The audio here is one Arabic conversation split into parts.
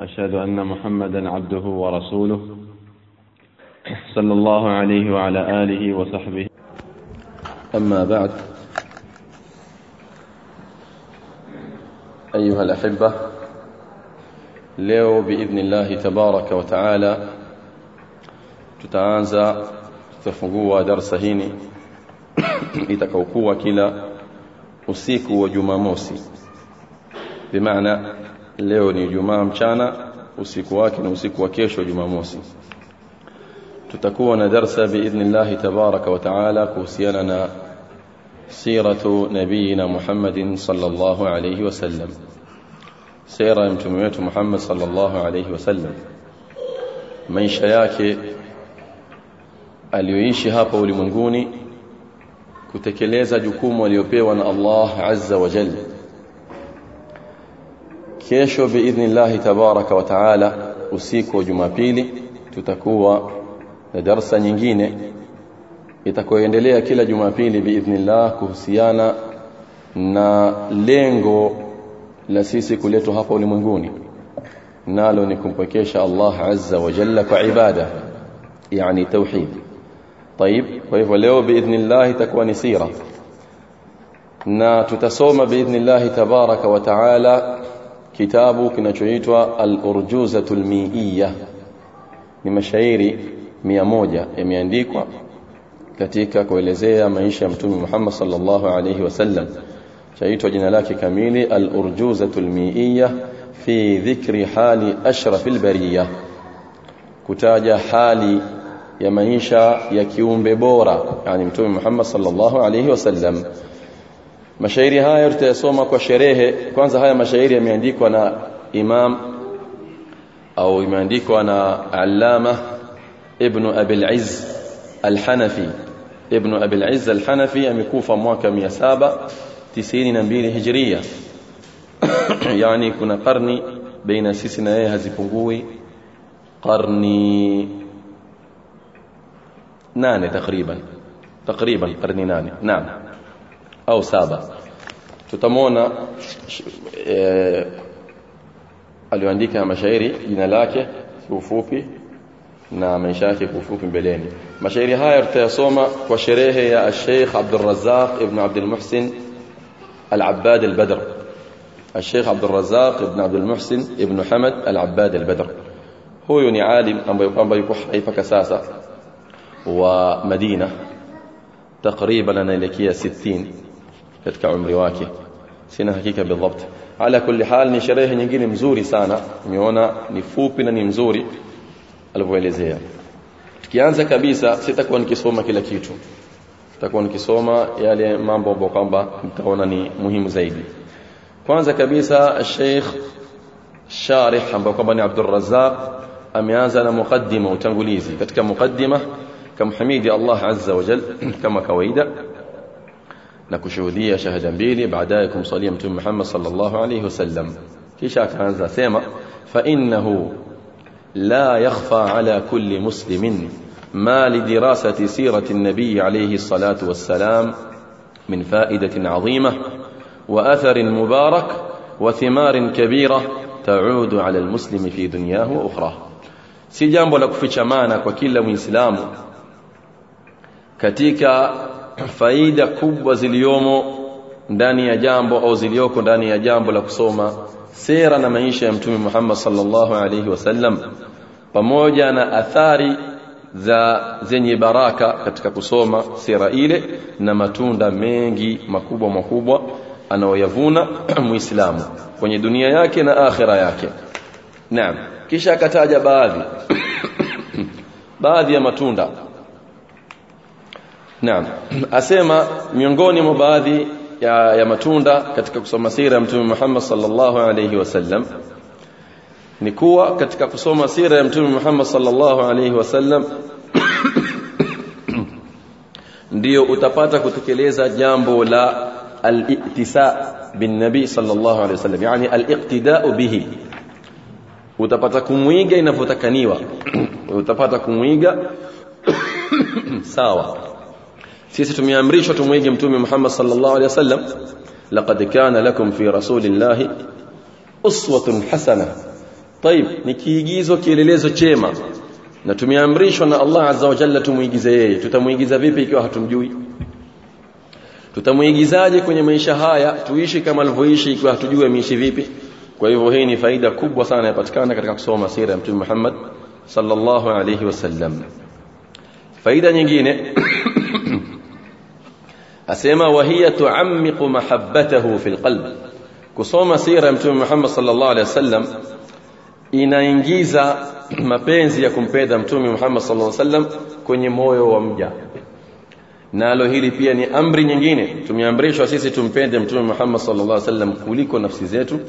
أشهد أن محمدا عبده ورسوله صلى الله عليه وعلى آله وصحبه. أما بعد أيها الأحبة leo بإذن الله تبارك وتعالى tutaanza tutafungua darasa hili itakaokuwa kila usiku wa leo ni Jumaa mchana usiku wake na usiku wa kesho Jumamosi tutakuwa na darsa biidhnillah tabaraka wa taala kuhusiana na siratu nabiyina Muhammadin sallallahu alayhi wasallam sira ya mtume wetu Muhammad sallallahu alayhi wasallam maisha yake aliyoishi hapa ulimwenguni kutekeleza jukumu aliyopewa na Allah azza wa jalla kesho biidhnillah tabaraka wa taala usiku wa Jumapili tutakuwa na darasa nyingine itakayoendelea kila Jumapili biidhnillah kuhusiana na lengo la sisi kuletwa hapa ulimwenguni nalo ni kumpwekesha Allah azza wa jalla kwa ibada yani tauhid طيب kwa hivyo leo biidhnillah itakuwa ni sira na biidhnillah tabaraka wa taala kitabu kinachoitwa al-urjuzatul mi'iyya ni mashairi 100 yameandikwa katika kuelezea maisha ya mtume Muhammad sallallahu alayhi wasallam chaitwa jina lake kamili al-urjuzatul mi'iyya fi dhikri hali ashrafil bariyya kutaja hali ya maisha ya kiumbe bora yani mtume Muhammad sallallahu alayhi wasallam mashairi haya tutayasoma kwa sherehe kwanza haya mashairi yameandikwa na imam au imeandikwa na allama ibn abi al-izz al-hanafi ibn abi al-izz al-hanafi amekufa mwaka 792 hijria yani kuna karni baina sisi na yeye hazipungui karni nane takriban takriban karni nane naam au saba tutamwona e, aliyoandika mashairi jina lake kiufupi na maisha yake kiufupi mbeleni mashairi haya tutayasoma kwa sherehe ya Sheikh Abdul Razzaq ibn Abdul Muhsin Al-Abbad Al-Badr الشيخ عبد الرزاق ابن عبد المحسن ابن حمد العباد البدر huyu ni alim ambaye kwamba yuko hai mpaka sasa wa Madina takriban anaelekea 60 katika umri wake sina hakika bidhabt ala kulli hal ni sherehe nyingine mzuri sana nimeona ni fupi na ni mzuri alivyoelezea tukianza kabisa sitakuwa nikisoma kila kitu nitakuwa nikisoma yale mambo ambayo kwamba mtaona ni muhimu zaidi kwanza kabisa Sheikh Sharih ambaye kwamba ni Abdul Razzaq ameanza na mukaddima utangulizi katika mukaddima kamhamidi Allah azza wa jal kama kawaida kushuhudia shahada mbili baadaye kumsalia mtume Muhammad sallallahu alayhi wasallam kisha akaanza sema fa innahu la yakhfa ala kulli muslimin ما لدراسة سيرة النبي عليه الصلاة والسلام من فائدة عظيمة وأثر مبارك وثمار كبيرة تعود على المسلم في دنياه وأخراه si jambo la kufichamana kwa kila muislamu katika faida kubwa ziliomo ndani ya jambo au zilioko ndani ya jambo la kusoma sera na maisha ya mtume Muhammad sallallahu alaihi wasallam pamoja na athari za zenye baraka katika kusoma sera ile na matunda mengi makubwa makubwa anaoyavuna muislamu kwenye dunia yake na akhira yake. Naam. Kisha akataja baadhi. Baadhi ya matunda naam asema miongoni mwa baadhi ya, ya matunda katika kusoma sira ya mtume Muhammad sallallahu alayhi wasallam ni kuwa katika kusoma sira ya mtume Muhammad sallallahu alaihi wasallam ndio utapata kutekeleza jambo la al-iktisa bin nabi sallallahu alaihi wasallam yani al-iqtida'u bihi utapata kumwiga inavyotakaniwa utapata kumwiga sawa sisi tumeamrishwa tumwige mtume Muhammad sallallahu alaihi wasallam laqad kana lakum fi rasulillahi uswatun hasana طيب ni kiigizo kielelezo chema na tumeamrishwa na Allah azza wa jalla tumuigize yeye tutamuigiza vipi ikiwa hatumjui tutamuigizaje kwenye maisha haya tuishi kama alivyoishi ikiwa hatujui ameishi vipi kwa hivyo hii ni faida kubwa sana yapatikana katika kusoma sira ya mtume Muhammad sallallahu alayhi wasallam faida nyingine asema wahiya tuammiqu mahabbatahu fil qalb. Kusoma sira ya mtume Muhammad sallallahu alayhi wasallam inaingiza mapenzi ya kumpenda mtume Muhammad sallallahu alaihi wasallam kwenye moyo wa mja. Nalo hili pia ni amri nyingine. Tumeamrishwa sisi tumpende mtume Muhammad sallallahu alaihi wasallam kuliko nafsi zetu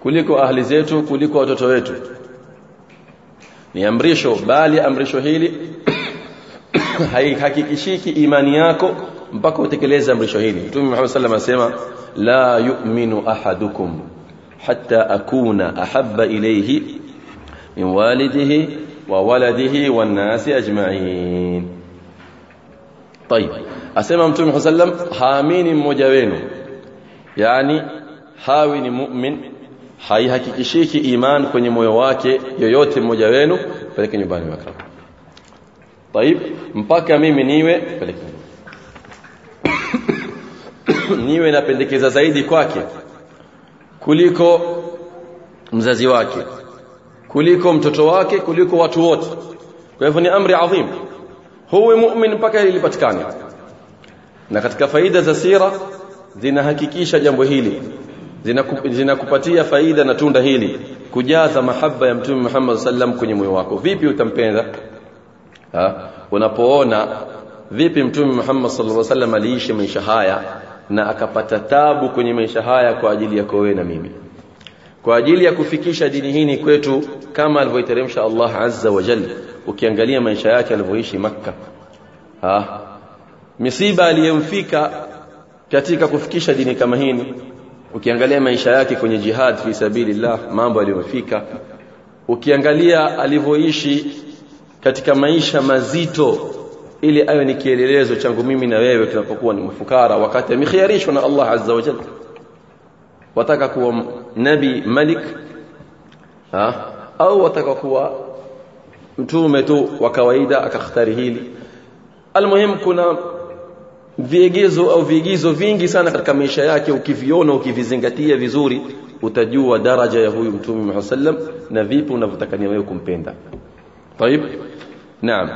kuliko ahli zetu kuliko watoto wetu. Ni amrisho bali amrisho hili haihakikishiki imani yako mpaka utekeleze amrisho hili mtume Muhammad wasallam asema la yu'minu ahadukum hatta akuna ahabba ilayhi min walidihi wa waladihi wan nasi ajma'in طيب asema mtume sallam haamini mmoja wenu yani hawi ni mu'min haihakikishiki iman kwenye moyo wake yoyote mmoja wenu peleke nyumbani makram طيب mpaka mimi niwe peleke niwe napendekeza zaidi kwake kuliko mzazi wake kuliko mtoto wake kuliko watu wote. Kwa hivyo ni amri adhim. Huwe mu'min mpaka ilipatikane na katika faida za sira zinahakikisha jambo hili. Zinakupatia zina faida na tunda hili. Kujaza mahaba ya mtume Muhammad sallam kwenye moyo wako. Vipi utampenda? Ha? Unapoona vipi mtume Muhammad sallallahu alaihi wasallam aliishi maisha haya na akapata tabu kwenye maisha haya kwa ajili yako wewe na mimi. Kwa ajili ya kufikisha dini hii kwetu kama alivyoiteremsha Allah azza wa jalla ukiangalia maisha yake alivyoishi makka. Ha? Misiba aliyemfika katika kufikisha dini kama hii ukiangalia maisha yake kwenye jihad fi sabilillah mambo aliyofika. Ukiangalia alivyoishi katika maisha mazito ili awe ni kielelezo changu mimi na wewe tunapokuwa ni mfukara wakati amekhiarishwa na Allah azza wa jalla wataka kuwa nabi malik ha au wataka kuwa mtume tu wa kawaida akakhtari hili almuhim kuna viegezo au viigizo vingi sana katika maisha yake ukiviona ukivizingatia vizuri utajua daraja ya huyu mtume Muhammad sallam na vipi unavyotakania wewe kumpenda طيب naam.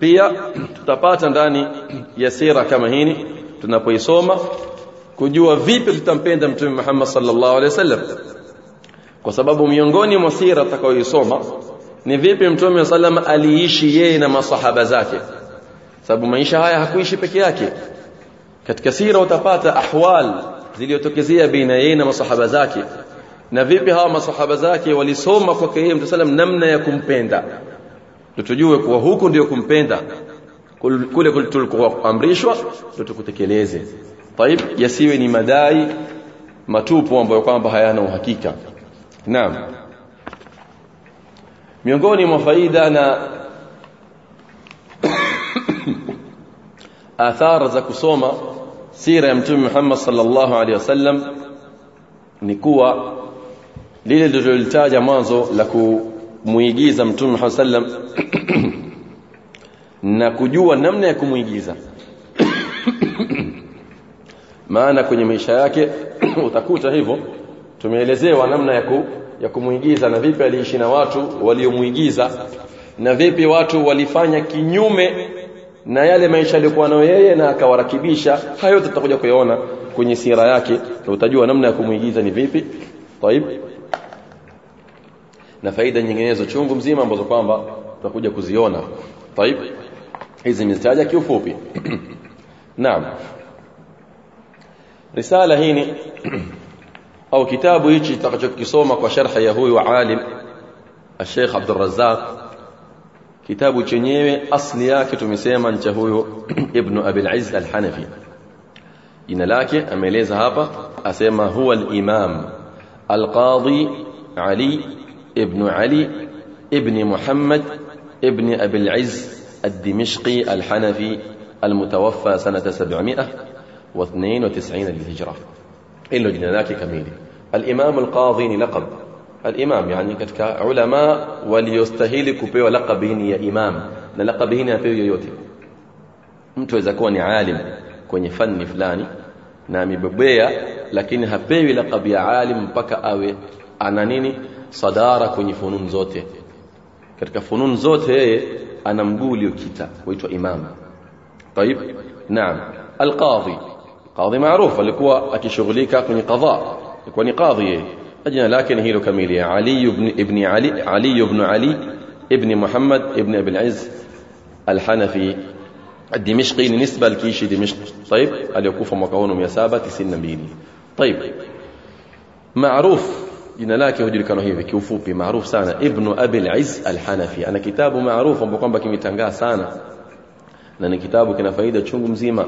Pia tutapata ndani ya sira kama hili tunapoisoma kujua vipi tutampenda mtume Muhammad sallallahu alaihi wasallam. Kwa sababu miongoni mwa sira tutakayoisoma ni vipi mtume sallam aliishi yeye na masahaba zake. Sababu maisha haya hakuishi peke yake. Katika sira utapata ahwal zilizotokezea baina yeye na masahaba zake. Na vipi hawa masahaba zake walisoma kwake yeye mtume sallam namna ya kumpenda tujue kuwa huku ndio kumpenda. Kule kulikuwa kuamrishwa ndio tukutekeleze. Taib yasiwe ni madai matupu ambayo kwamba hayana uhakika. Naam. Miongoni mwa faida na athara za kusoma sira ya mtume Muhammad sallallahu alaihi wasallam ni kuwa lile lililolitaja mwanzo la ku kumuigiza mtume Muhammad sallam na kujua namna ya kumuigiza maana kwenye maisha yake utakuta hivyo tumeelezewa namna ya ku, ya kumuigiza na vipi aliishi na watu waliomuigiza na vipi watu walifanya kinyume na yale maisha aliyokuwa nayo yeye na akawarakibisha hayo yote tutakuja kuyaona kwenye sira yake na utajua namna ya kumuigiza ni vipi طيب na faida nyinginezo chungu mzima ambazo kwamba tutakuja kuziona طيب hizi nimezitaja kiufupi naam risala hii au kitabu hichi tutakachokisoma kwa sharha ya huyu alim Sheikh Abdul Razzaq kitabu chenyewe asli yake tumesema cha huyo Ibn Abi al-Izz al-Hanafi jina lake ameeleza hapa asema huwa al-Imam al-Qadi Ali ابن علي ابن محمد ابن أبي العز الدمشقي الحنفي المتوفى سنة 792 للهجرة. إلا جنناك كميل الإمام القاضي لقب. الإمام يعني كتك علماء وليستهلك بيو لقبين يا إمام. نلقبين يا فيو يوتي. أنت إذا كوني عالم كوني فني فلاني نامي ببيا لكن هبيو لقب يا عالم بكا أوي أنا نيني. Sadara kwenye funun zote katika funun zote yeye ana mguu uliokita huitwa imam طيب نعم القاضي قاضي معروف alikuwa akishughulika kwenye qadha alikuwa ni qadhi yeye jina lake hilo kamili Ali ibn ibn Ali Ali ibn Ali ibn Muhammad ibn Abi al-Izz al-Hanafi الدمشقي نسبة لكيشي دمشق طيب aliyekufa mwaka 792 طيب معروف jina lake hujulikana hivi kiufupi maarufu sana ibn abi al-izz al-hanafi ana kitabu maarufu ambapo kwamba kimetangaa sana na ni kitabu kina faida chungu mzima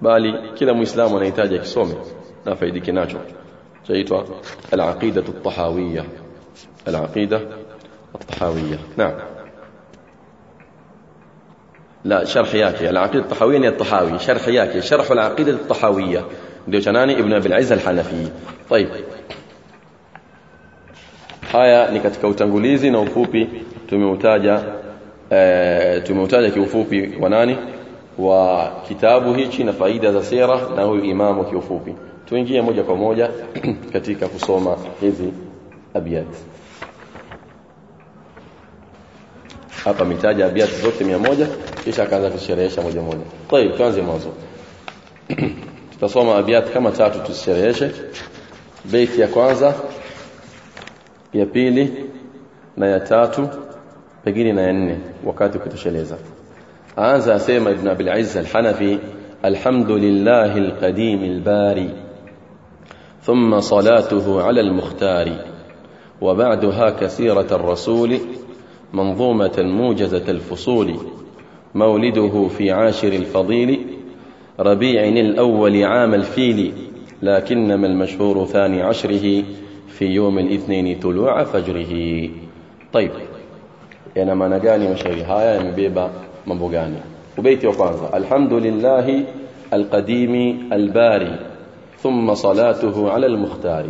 bali kila muislamu anahitaji akisome na faidike nacho chaitwa al-aqida at-tahawiyya al-aqida at-tahawiyya naam لا شرح ni at-tahawi sharh yake sharh al-aqida at-tahawiyya ndio cha nani ibn abi al-izz al-hanafi طيب haya ni katika utangulizi na ufupi tumeutaja e, tumeutaja kiufupi wa nani wa kitabu hichi na faida za sera na huyu imamu kiufupi tuingie moja kwa moja katika kusoma hizi abiyat hapa mitaja abiyat zote 100 kisha akaanza kusherehesha moja moja طيب tuanze mwanzo tutasoma abiyat kama tatu tushereheshe beiti ya kwanza ya pili na ya tatu pengine na ya nne wakati ukitosheleza aanza asema ibn abil izz al-hanafi alhamdulillah al-qadim al-bari ثم صلاته على المختار وبعدها كثيرة الرسول منظومة موجزة الفصول مولده في عاشر الفضيل ربيع الأول عام الفيل لكنما المشهور ثاني عشره في يوم الاثنين طلوع فجره. طيب أنا ما نغاني مشي هيا مبيبا مambo gani وبيتي وقانزا الحمد لله القديم الباري ثم صلاته على المختار.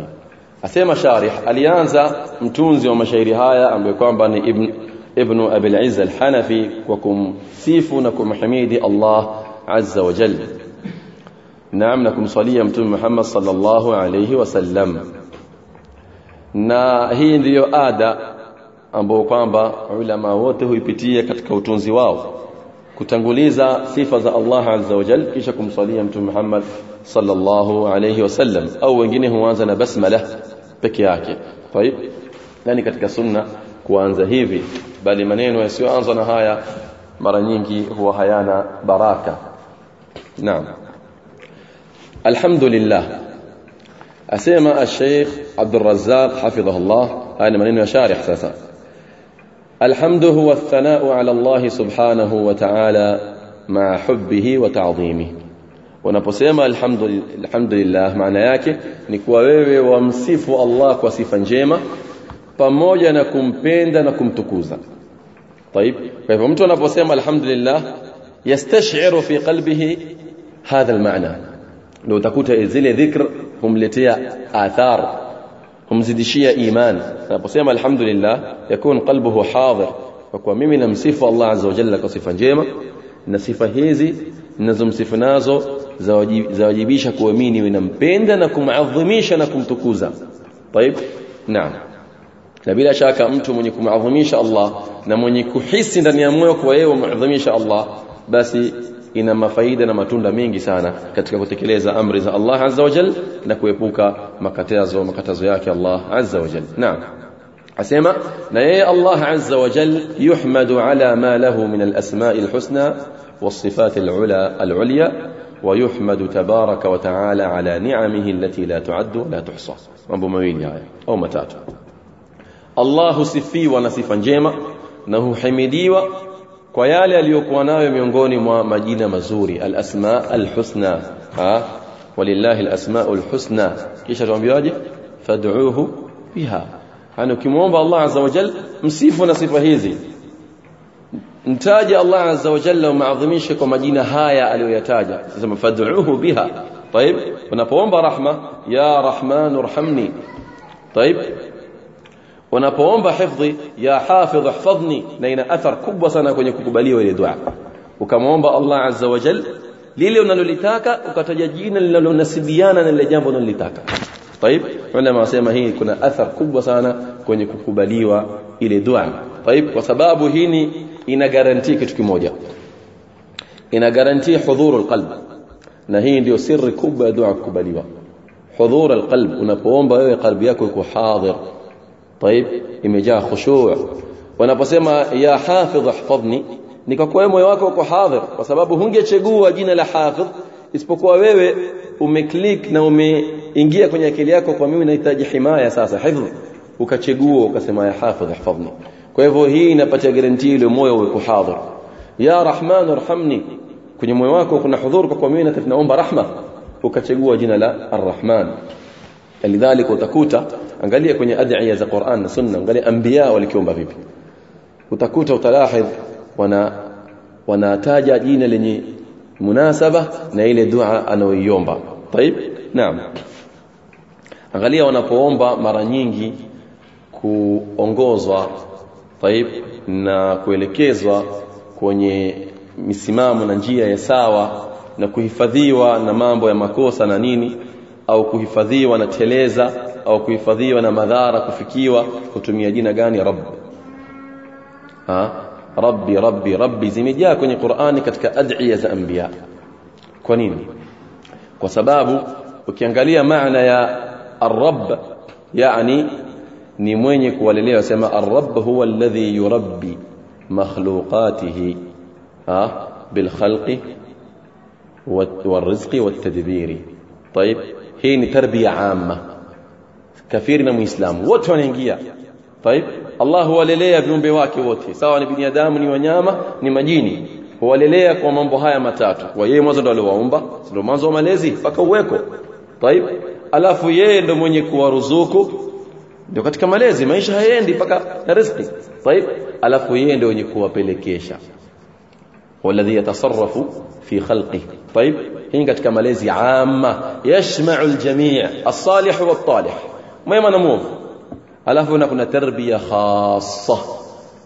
اسمع شارح الانزا متونزي ومشيري هيا امبي كوانبا ابن ابن أبي العز الحنفي وكم سيفنكم حميدي الله عز وجل. نعم لكم صلية محمد صلى الله عليه وسلم. Na hii ndiyo ada ambayo kwamba ulama wote huipitia katika utunzi wao kutanguliza sifa za Allah azza wa jalla kisha kumswalia mtume Muhammad sallallahu alayhi wasallam au wengine huanza na basmala peke yake طيب yani katika sunna kuanza hivi bali maneno yasiyoanza na haya mara nyingi huwa hayana baraka naam alhamdulillah أسيما الشيخ عبد الرزاق حفظه الله. هذا من إنه شارح ساسا. الحمد هو الثناء على الله سبحانه وتعالى مع حبه وتعظيمه. ونبسيما الحمد, الحمد لله. معنى ياك نكوى ويوي ومسيف الله وصيفا جيما. فموجا نكم بيندا نكم تكوزا. طيب فمتو نبسيما الحمد لله يستشعر في قلبه هذا المعنى. لو تكوت إذن ذكر humletea athar humzidishia iman anaposema alhamdulillah yakun qalbuhu hadir kwa kuwa mimi namsifu Allah azza wa jalla kwa sifa njema na sifa hizi ninazomsifu nazo zawajibisha kuamini winampenda na kumadhimisha na kumtukuza طيب naam na bila shaka mtu mwenye kumadhimisha Allah na mwenye kuhisi ndani ya moyo kwa yeye umadhimisha Allah basi ina mafaida na matunda mengi sana katika kutekeleza amri za Allah azza wa jalla na kuepuka makatazo makatazo yake Allah azza wa jalla naam asema na yeye Allah azza wa jalla yuhmadu ala ma lahu min al-asma'i al-husna والصفات العلى العليا ويحمد تبارك وتعالى على نعمه التي لا تعد ولا تحصى mambo mawili haya au matatu Allah husifiwa na sifa njema na huhimidiwa kwa yale aliyokuwa nayo miongoni mwa majina mazuri al-asma al-husna ha walillahi al-asma'u al-husna kisha tuambiwaje fad'uuhu biha yani ukimwomba Allah azza wa jalla msifu na sifa hizi mtaje Allah azza wa jalla umaadhimishe kwa majina haya aliyoyataja sema fad'uuhu biha طيب unapoomba rahma ya rahman irhamni طيب unapoomba hifdhi ya hafidh ihfadhni na ina athar kubwa sana kwenye kukubaliwa ile dua ukamwomba Allah azza wa jalla lile unalolitaka ukataja jina linalonasibiana na lile jambo unalolitaka طيب ulama wasema hii kuna athar kubwa sana kwenye kukubaliwa ile dua طيب kwa sababu hii ina garantii kitu kimoja ina garantii hudhur alqalb na hii ndio siri kubwa ya dua kukubaliwa hudhur alqalb unapoomba wewe qalbi yako iko hadhir طيب imejaa khushu' wanaposema ya hafidh ihfadhni ni kwa kuwa moyo wako uko hadhir kwa sababu hungechagua jina la hafidh isipokuwa wewe umeclick na umeingia kwenye akili yako kwa mimi nahitaji himaya sasa hifdh ukachagua ukasema ya hafidh ihfadhni kwa hivyo hii inapatia guarantee ile moyo uko hadhir ya rahman irhamni kwenye moyo wako kuna hudhur kwa mimi naomba rahma ukachagua jina la arrahman Alidhalika utakuta angalia kwenye adhiya za Qur'an na Sunna angalia anbiya walikiomba vipi. Utakuta utalahidh wana wanataja jina lenye munasaba na ile dua anayoiomba. Taib? Naam. Angalia wanapoomba mara nyingi kuongozwa taib na kuelekezwa kwenye misimamo na njia ya sawa na kuhifadhiwa na mambo ya makosa na nini au kuhifadhiwa na teleza au kuhifadhiwa na madhara kufikiwa kutumia jina gani rabb ha rabbi rabbi rabbi zimejaa kwenye Qur'ani katika ad'iya za anbiya kwa nini kwa sababu ukiangalia maana ya ar-rabb yani ni mwenye kuwalelea sema ar-rabb huwa alladhi yurabbi makhluqatihi ha bil khalqi والرزق والتدبير طيب hii ni tarbia amma kafiri na muislamu wote wanaingia طيب Allah huwalelea viumbe wake wote sawa ni binadamu ni wanyama ni majini huwalelea kwa mambo haya matatu kwa yeye mwanzo ndo aliwaumba ndio mwanzo wa malezi mpaka uweko طيب alafu yeye ndo mwenye kuwaruzuku ndio katika malezi maisha hayendi mpaka riziki طيب alafu yeye ndio mwenye kuwapelekesha والذي يتصرف في خلقه طيب هين كتك ماليزي عامة يشمع الجميع الصالح والطالح. ما يمانا موف ألافو كنا تربية خاصة.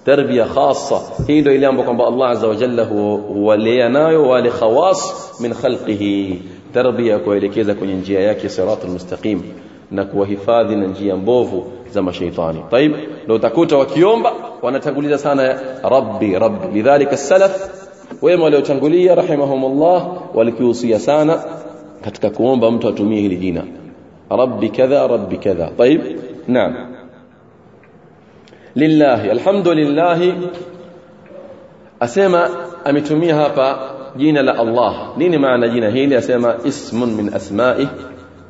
تربية خاصة. هيدو إليان بكم بأ الله عز وجل هو, هو ليناي ولخواص من خلقه. تربية كويلكيزة كون ينجي ياكي صراط المستقيم. نكو هفاذي ننجي ينبوفو زم شيطاني. طيب لو تكوت وكيوم وأنا تقول إذا سانا ربي ربي. لذلك السلف wema waliotangulia rahimahumullah walikihusia sana katika kuomba mtu atumie hili jina rabbi kadha rabbi kadha طيب naam lillahi alhamdulillah asema ametumia hapa jina la Allah nini maana jina hili asema ismun min asma'i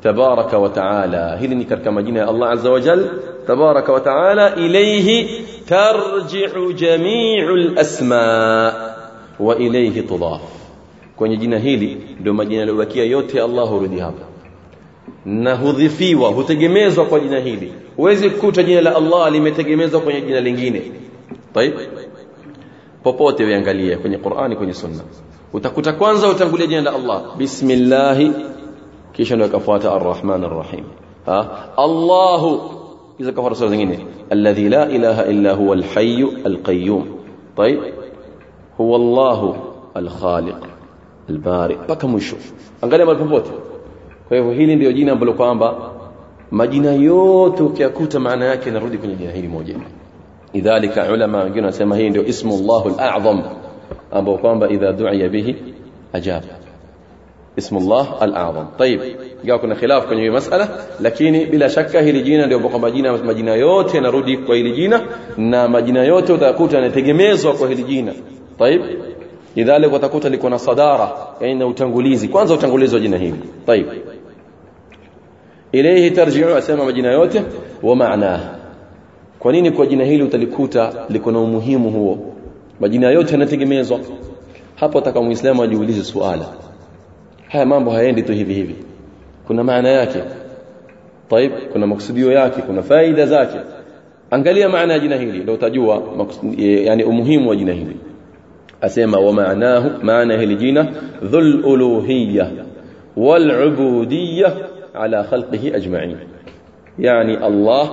tabaraka wa taala hili ni katika majina ya Allah azza wa jal tabaraka wa taala ilayhi tarji'u jami'ul asma' wa ilayhi tudaf kwenye jina hili ndio majina yaliyobakia yote Allah hurudi hapa na hudhifiwa hutegemezwa kwa jina hili huwezi kukuta jina la Allah limetegemezwa kwenye jina lingine طيب popote uangalie kwenye Qur'ani kwenye Sunna utakuta kwanza utangulia jina la Allah bismillah kisha ndio kafuata arrahman arrahim ha Allahu hizo kafuata sura zingine alladhi la ilaha illa huwa alhayy alqayyum طيب huwa Allah alkhaliq albari mpaka mwisho angalia mahali popote kwa hivyo hili ndio jina ambalo kwamba majina yote ukiyakuta maana yake inarudi kwenye jina hili moja idhalika ulama wengine wanasema hii ndio ismu Allahu al-a'zam ambao kwamba idha du'iya bihi ajaba اسم الله الأعظم طيب ingawa kuna khilaf kwenye hii masala lakini bila shaka hili jina ndio kwamba majina majina yote yanarudi kwa hili jina na majina yote utakuta yanategemezwa kwa hili jina طيب lidhalika utakuta liko na sadara yani na utangulizi kwanza utangulizi wa jina hili طيب ilayhi tarji'u asema majina yote wa maana kwa nini kwa jina hili utalikuta liko na umuhimu huo majina yote yanategemezwa hapo ataka muislamu ajiulize suala haya mambo hayaendi tu hivi hivi kuna maana yake طيب kuna maksudio yake kuna faida zake angalia maana ya jina hili ndio utajua yani umuhimu wa jina hili Asema wa maanahu maana hili jina dhul uluhiyya wal ubudiyya ala khalqihi ajma'in yani Allah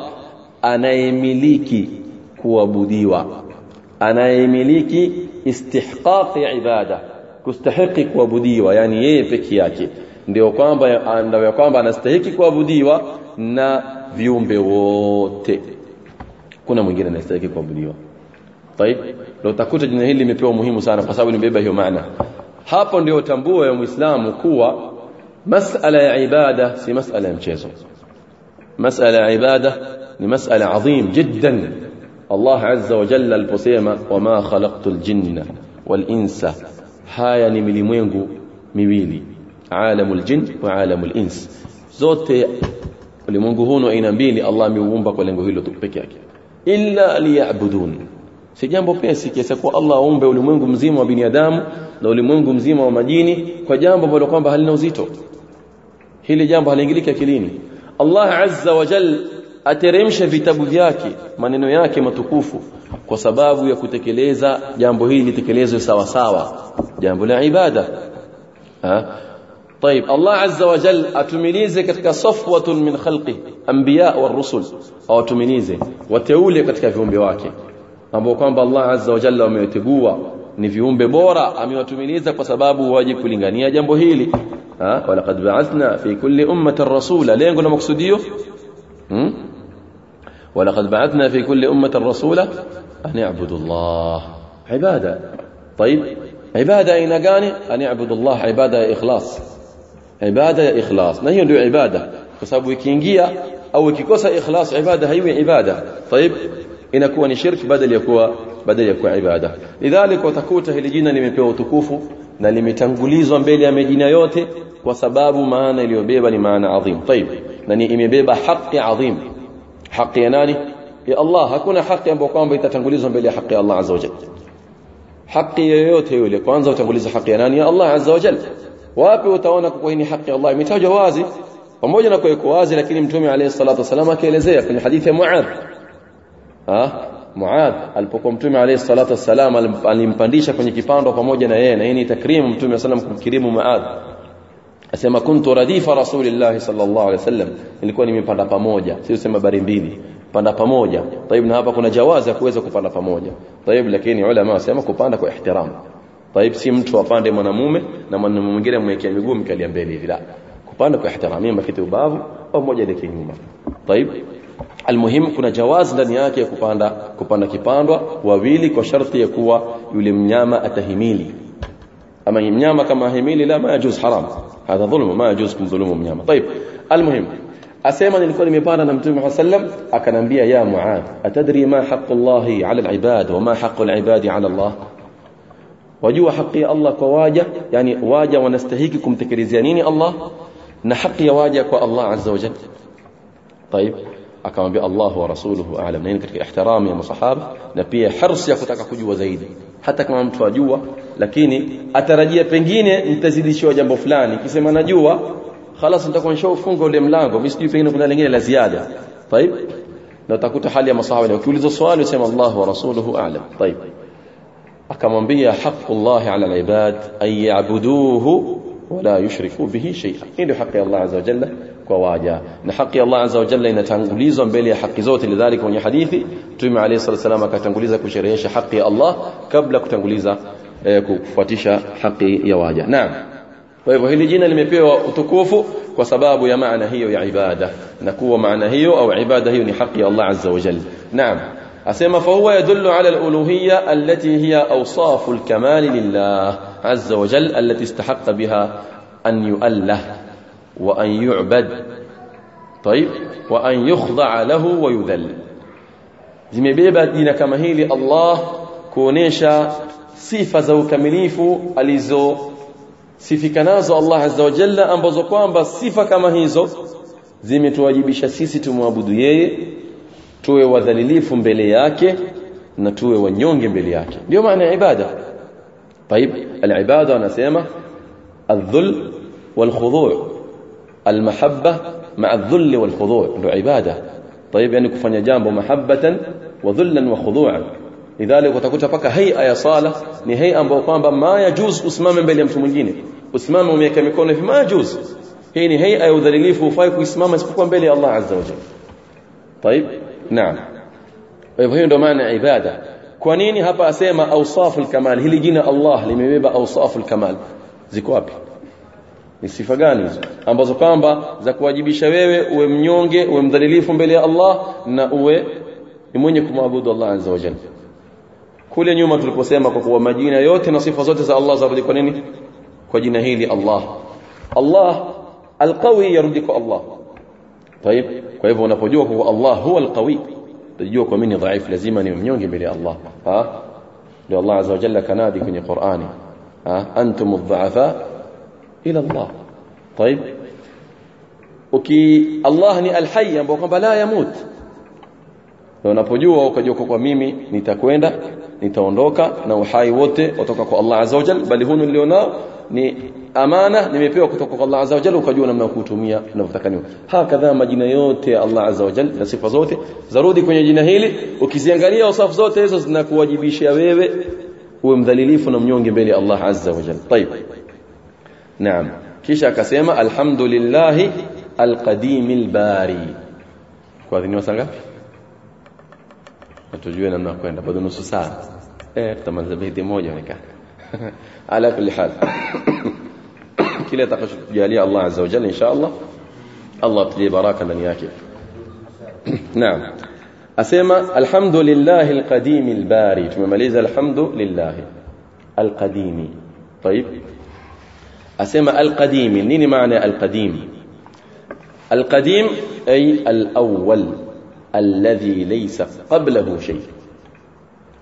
anayemiliki kuabudiwa anayemiliki istihqaqi ibada kustahiki kuabudiwa yani yeye peke yake ndio kwamba ndio kwamba anastahiki kuabudiwa na viumbe wote kuna mwingine anastahiki kuabudiwa طيب leo utakuta jina hili limepewa muhimu sana kwa sababu nimebeba hiyo maana hapo ndio tambua ya muislamu kuwa masala ya ibada si masala ya mchezo masala ya ibada ni masala adhim jiddan Allah azza wa jalla aliposema wama khalaqtul jinna wal insa haya ni milimwengu miwili alamul jin wa alamul ins zote ulimwengu huu aina mbili Allah ameuumba kwa lengo hilo tu peke yake illa liya'budun si jambo pesi kiasi kwa Allah aumbe ulimwengu mzima wa binadamu na ulimwengu mzima wa majini kwa jambo ambalo kwamba halina uzito hili jambo haliingiliki akilini Allah azza wa jal ateremsha vitabu vyake maneno yake matukufu kwa sababu ya kutekeleza jambo hili litekelezwe sawa sawa jambo la ibada ha طيب الله عز وجل atumilize katika safwatun min khalqi anbiya wa rusul au atumilize wateule katika viumbe wake ambao kwamba Allah azza wa jalla amewategua ni viumbe bora amewatumiliza kwa sababu waje kulingania jambo hili ha walaqad ba'athna fi kulli ummatin rasula lengo na maksudio hmm? ولقد بعثنا في كل أمة رسولا أن يعبدوا الله عبادة طيب عبادة أين قاني أن يعبدوا الله عبادة إخلاص عبادة إخلاص نهي ndio عبادة kwa sababu ikiingia au ikikosa ikhlas ibada haiwi ibada طيب inakuwa ni shirk badala ya kuwa badala ya kuwa ibada lidhalika utakuta hili jina limepewa utukufu na limetangulizwa mbele ya majina yote kwa sababu maana iliyobeba ni maana adhim طيب na ni imebeba haki adhim haki ya nani ya Allah hakuna haki ambayo kwamba itatangulizwa mbele ya haki ya Allah azza wajalla haki yoyote yule kwanza utanguliza haki ya nani ya Allah azza wajalla wapi utaona kwa ni haki ya Allah imetajwa wazi pamoja na kuwekwa wazi lakini mtume alayhi salatu wasallam akaelezea kwenye hadithi ya Muadh ah Muadh alipokuwa mtume alayhi salatu wasallam alimpandisha kwenye kipando pamoja na yeye na hii ni takrimu mtume sallam kumkirimu Muadh asema kuntu radifa rasulillah sallallahu alaihi wasallam nilikuwa nimepanda pamoja sio sema bari mbili panda pamoja طيب na hapa kuna jawazi ya kuweza kupanda pamoja طيب lakini ulama wasema kupanda kwa ihtiram طيب si mtu apande mwanamume na mwanamume mwingine amwekea miguu mkalia mbele hivi la kupanda kwa ihtiram yeye makiti ubavu au mmoja ndike nyuma طيب almuhim kuna jawaz ndani yake ya kupanda kupanda kipandwa wawili kwa sharti ya kuwa yule mnyama atahimili ama mnyama kama himili la ma yajuz haram hadha dhulmu ma yajuz kumdhulumu mnyama طيب المهم asema nilikuwa nimepanda na mtume sallam akanambia ya muad atadri ma haqqu Allah ala alibad wa ma haqqu alibad ala Allah wajua haki ya Allah kwa waja yani waja wanastahiki kumtekelezea nini Allah na haki ya waja kwa Allah azza wa jalla طيب akamwambia Allah wa rasuluhu a'lam nini katika ihtirami ya masahaba na pia hirsi ya kutaka kujua zaidi hata kama mtu ajua lakini atarajia pengine nitazidishiwa jambo fulani kisema najua خلاص nitakuwa nishafunga ule mlango mimi sijui pengine kuna lingine la ziada طيب na utakuta hali ya masahaba na ukiuliza swali usema Allah wa rasuluhu a'lam طيب akamwambia haqqullah ala alibad ay ya'buduhu wala yushriku bihi shay'a hii ndio haki ya Allah azza wa jalla kwa waja na haki ya Allah azza wa jalla inatangulizwa mbele ya haki zote lidhalika kwenye hadithi Mtume عليه الصلاه والسلام akatanguliza kusherehesha haki ya Allah kabla kutanguliza kufuatisha haki ya waja naam kwa hivyo hili jina limepewa utukufu kwa sababu ya maana hiyo ya ibada na kuwa maana hiyo au ibada hiyo ni haki ya Allah azza wa jalla naam asema fa huwa yadullu ala al-uluhiyya allati hiya awsafu al-kamal lillah azza wa jalla allati istahaqqa biha وأن يعبد. طيب. وأن يخضع له ويذل. زي زمبيبة دينا كما هي لله كونيشا صفة زو كمليفو أليزو. صفة كنازو الله عز وجل أنبزو كوانبا صفة كما هي زو زمي تواجبش سيسي تموابدو يي. توي وذلليف بليياك نتوي ونيونج بليياك اليوم معنى عبادة. طيب. العبادة أنا سيما الذل والخضوع. المحبة مع الذل والخضوع. له عبادة. طيب يعني كفن يجامب محبة وذلا وخضوعا. لذلك وتقول فك هيئة يا صالة نهيئة بوقان ما يجوز أسمام من بليم تمجين أسمام من يكم يكون ما يجوز. هي نهيئة يذلليف وفايك أسمام يسفقون بلي الله عز وجل طيب؟ نعم. طيب ويفهم دمان عبادة. كونيني هبا أسيما أوصاف الكمال؟ هي لجينا الله لمبيبا أوصاف الكمال. زكوابي ni sifa gani hizo ambazo kwamba za kuwajibisha wewe uwe mnyonge uwe mdhalilifu mbele ya Allah na uwe ni mwenye kumwabudu Allah azza wa jalla kule nyuma tuliposema kwa kuwa majina yote na sifa zote za Allah zarudi kwa nini kwa jina hili Allah Allah alqawi yarudi kwa Allah طيب kwa hivyo unapojua kwa Allah huwa alqawi utajua kwa mimi dhaifu lazima ni mnyonge mbele ya Allah ha ndio Allah azza wa jalla kanadi kwenye Qur'ani ha antum adh-dhu'afa ila Allah طيب uki Allah ni alhayy ambao kwamba la yamut na unapojua ukajua kwa mimi nitakwenda nitaondoka na uhai wote kutoka kwa Allah azza wa jalla bali hunu nilionao ni amana nimepewa kutoka kwa Allah azza wa jalla ukajua namna kutumia unavyotakaniwa hakadha majina yote ya Allah azza wa jalla na sifa zote zarudi kwenye jina hili ukiziangalia usafu zote hizo zinakuwajibisha wewe uwe mdhalilifu na mnyonge mbele ya Allah azza wa jalla طيب naam kisha akasema alhamdulillah alqadim albari kwa dhini wasangapi tujue namna kwenda bado nusu saa eh tutamaliza beti moja onekana ala kulli hal kile atakachotujalia Allah azza wa jalla insha Allah tulie baraka ndani yake naam asema alhamdulillah alqadim albari tumemaliza alhamdulillah alqadim طيب asema alqadim nini maana alqadim القديم أي الأول الذي ليس قبله شيء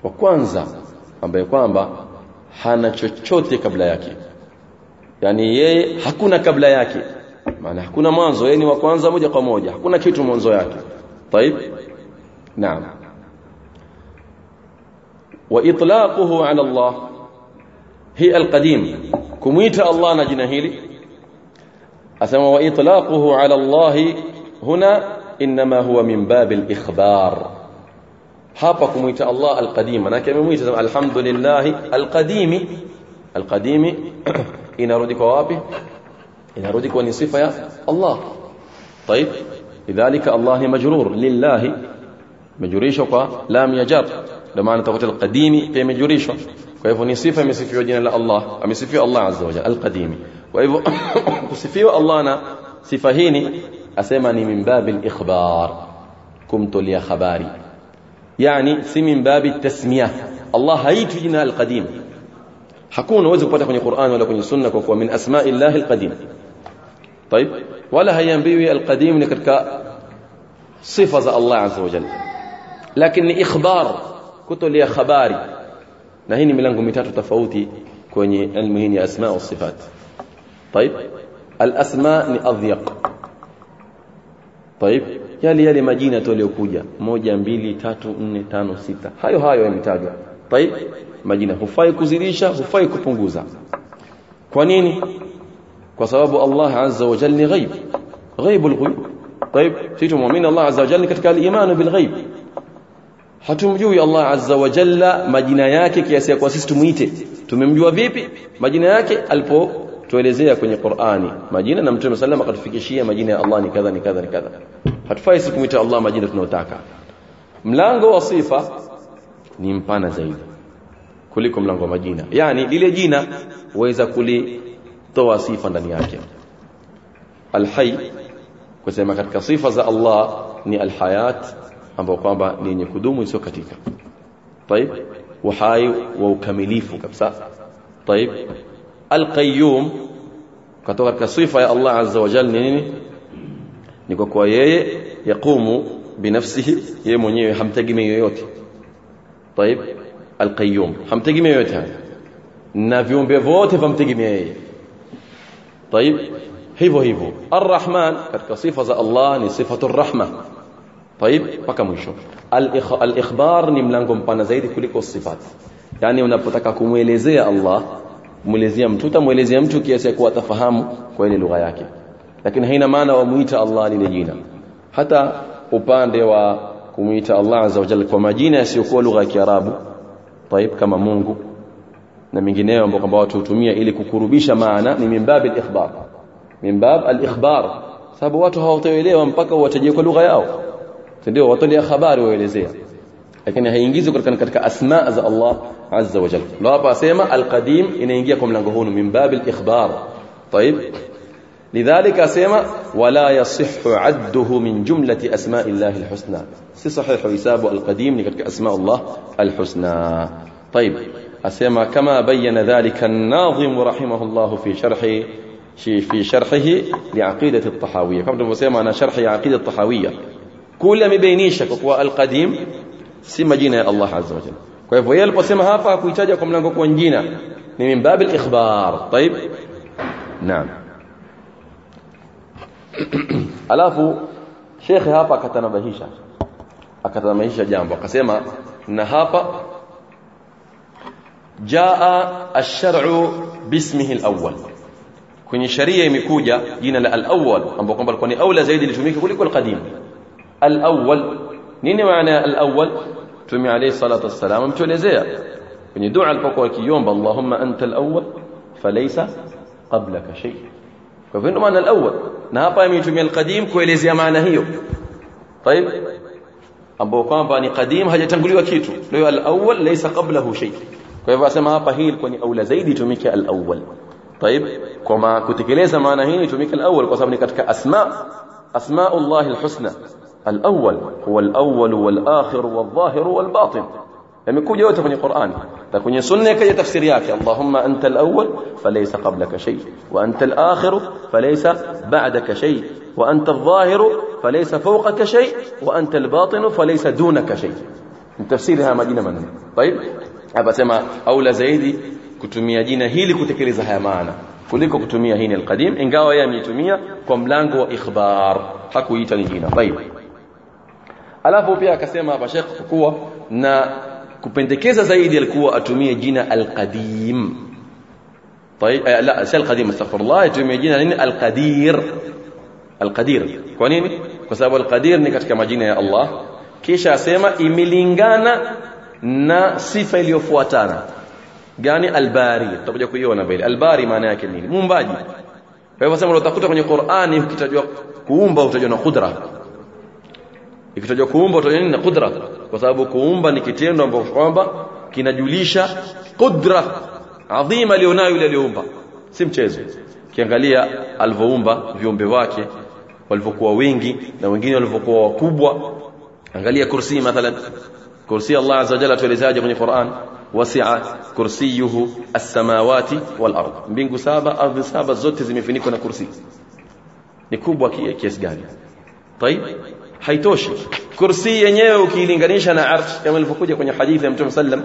وكwanza ambaye kwamba hana chochote kabla yake yani yeye hakuna kabla yake maana hakuna mwanzo yeye ni wa kwanza moja kwa moja hakuna kitu mwanzo yake طيب نعم واطلاقه على الله هي القديم. كميت الله نجنا هيلي. أسمى وإطلاقه على الله هنا إنما هو من باب الإخبار. هابا كميت الله القديم. أنا كم كميت الحمد لله القديم. القديم. إن أردك وابي. إن أردك ونصف يا الله. طيب. لذلك الله مجرور. لله. مجريشك لام يجر لما أنت قلت القديم في مجريشك. Kwa hivyo ni sifa imesifiwa jina la Allah amesifiwa Allah azza wa jalla alqadimi kwa hivyo kusifiwa Allah na sifa hii asema ni min babil ikhbar kumtolia habari yani si min babi tasmiya Allah haitu jina alqadim hakuna uweze kupata kwenye Qur'an wala kwenye sunna kwa kuwa min asma'illah alqadim طيب ولا هيامbiwi alqadim ni katika sifa za Allah azza wa jalla lakini ni ikhbar kutolia habari na hii ni milango mitatu tofauti kwenye ilmu hii ya asma wa sifat طيب الاسماء ni adhyaq طيب yale yale majina tu yaliyokuja moja mbili tatu nne tano sita hayo hayo yametajwa طيب majina hufai kuzidisha hufai kupunguza kwa nini kwa sababu Allah azza wa jalla ni ghaib ghaibul ghuyub طيب sisi muamini Allah azza wa jalla katika al-iman bil ghaib hatumjui Allah azza wa jalla majina yake kiasi kwa sisi tumuite. Tumemjua vipi? Majina yake alipo tuelezea kwenye Qur'ani. Majina na Mtume sallam akatufikishia majina ya Allah ni kadha ni kadha ni kadha. Hatufai sisi kumwita Allah majina tunayotaka. Mlango wa sifa ni mpana zaidi kuliko mlango wa majina. Yani lile jina waweza kulitoa sifa ndani yake. Alhai kusema katika sifa za Allah ni alhayat ambao kwamba ni yenye kudumu sio katika طيب uhai wa ukamilifu kabisa طيب القيوم kutoka katika sifa ya Allah azza wa jalla ni nini ni kwa kuwa yeye yaqumu binafsihi yeye mwenyewe hamtegemei yoyote طيب القيوم hamtegemei yoyote na viumbe vote vamtegemea yeye طيب hivyo hivyo arrahman katika sifa za Allah ni sifatu rahma طيب mpaka mwisho al-ikhbar ni mlango mpana zaidi kuliko sifat yani unapotaka kumuelezea Allah muelezea mtu utamuelezea mtu kiasi kuwa atafahamu kwa ile lugha yake lakini haina maana wamuita Allah lile jina hata upande wa kumuita Allah azza wa jalla kwa majina yasiyokuwa lugha ya Kiarabu طيب kama Mungu na mengineyo ambayo kwamba watu hutumia ili kukurubisha maana ni mimbab al-ikhbar mimbab al-ikhbar sababu watu hawataelewa mpaka watajie kwa lugha yao ndio watolia habari waelezea lakini haingizwi katika katika asma za Allah azza wa jalla ndio hapa asema al-qadim inaingia kwa mlango huu min bab al-ikhbar طيب. لذلك اسمع ولا يصح عده من جملة أسماء الله الحسنى. سي صحيح حساب القديم لكتك أسماء الله الحسنى. طيب. أسمع كما بين ذلك الناظم رحمه الله في شرح في شرحه لعقيدة الطحاوية. كما تقول أنا شرح عقيدة الطحاوية كل مبينيشك وهو القديم سما جينا الله عز وجل kwa hivyo yeye aliposema hapa hakuitaja kwa mlango kwa jina ni min bab al-ikhbar طيب نعم alafu shekhe hapa akatanabahisha akatanabahisha jambo akasema na hapa jaa ash-shar'u bismihi al-awwal kwenye sharia imekuja jina la al-awwal ambao kwamba alikuwa ni aula zaidi litumike kuliko al-qadim الأول. نيني معنى الأول؟ تومي عليه الصلاة والسلام. متونيزيا من يدعى الفقوة كي يوم اللهم أنت الأول فليس قبلك شيء. ففين معنى الأول؟ نها فاهمي تومي القديم كويليزيا معنى هيو. طيب. أبو قام باني قديم هجا تنقلي وكيتو. لو الأول ليس قبله شيء. كيف أسمى فهيل كوني أول زيد تومي الأول. طيب. كما كتكليز معنى هيني تومي الأول. كوصابني كتك أسماء. أسماء الله الحسنى. الأول هو الأول والآخر والظاهر والباطن. لم يكن جاءت في القرآن. تكون سنك تفسير ياك اللهم أنت الأول فليس قبلك شيء. وأنت الآخر فليس بعدك شيء. وأنت الظاهر فليس فوقك شيء. وأنت الباطن فليس دونك شيء. من تفسيرها مدينة من طيب. أبا سما أولى زيدي كتمية دين هي لكتكرزها معنا kuliko kutumia hii ni alqadim. Ingawa yeye ametumia kwa mlango إخبار ikhbar. Hakuita ni jina. alafu pia akasema hapa Sheikh kuwa na kupendekeza zaidi alikuwa atumie jina al-qadim طيب لا si al-qadim astaghfirullah atumie jina nini al-qadir al-qadir kwa nini kwa sababu al-qadir ni katika majina ya Allah kisha asema imelingana na sifa iliyofuatana gani al-bari tutakuja kuiona mbele al-bari maana yake nini muumbaji kwa hivyo sema utakuta kwenye Qur'ani ukitajwa kuumba utajwa na qudra ikitajwa kuumba utajwa nini na qudra kwa sababu kuumba ni kitendo ambacho kwamba kinajulisha qudra adhima alionayo yule aliyoumba si mchezo kiangalia alivyoumba viumbe wake walivyokuwa wengi na wengine walivyokuwa wakubwa angalia kursi mathalan kursi Allah azza jalla tuelezaje kwenye Qur'an wasi'a kursiyuhu as-samawati wal ard mbingu saba ardhi saba zote zimefunikwa na kursi ni kubwa kiasi gani طيب haitoshi kursi yenyewe ukiilinganisha na arsh kama ilivyokuja kwenye hadithi ya Mtume sallam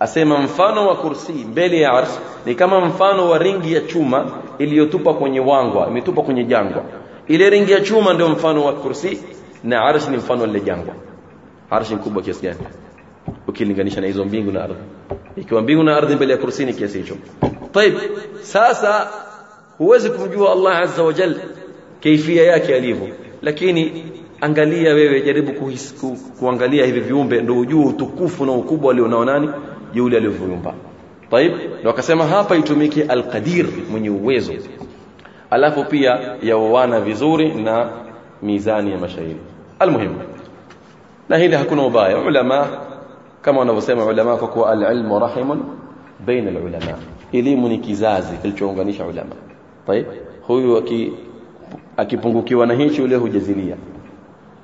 asema mfano wa kursi mbele ya arsh ni kama mfano wa ringi ya chuma iliyotupa kwenye wangwa imetupa kwenye jangwa ile ringi ya chuma ndio mfano wa kursi na arsh ni mfano ile jangwa arsh ni kubwa kiasi gani ukilinganisha na hizo mbingu na ardhi ikiwa mbingu na ardhi mbele ya kursi ni kiasi hicho طيب sasa huwezi kumjua Allah azza wa jalla kaifia yake alivyo lakini angalia wewe jaribu kuhis, ku, kuangalia hivi viumbe ndio ujue utukufu na ukubwa alionao nani yule aliyoviumba طيب ndio akasema hapa itumike alqadir mwenye uwezo alafu pia yaoana vizuri na mizani ya mashairi almuhimu na hili hakuna ubaya ulama kama wanavyosema ulama kwa kuwa alilmu rahimun baina alulama elimu ni kizazi kilichounganisha ulama طيب huyu akipungukiwa na hichi yule hujazilia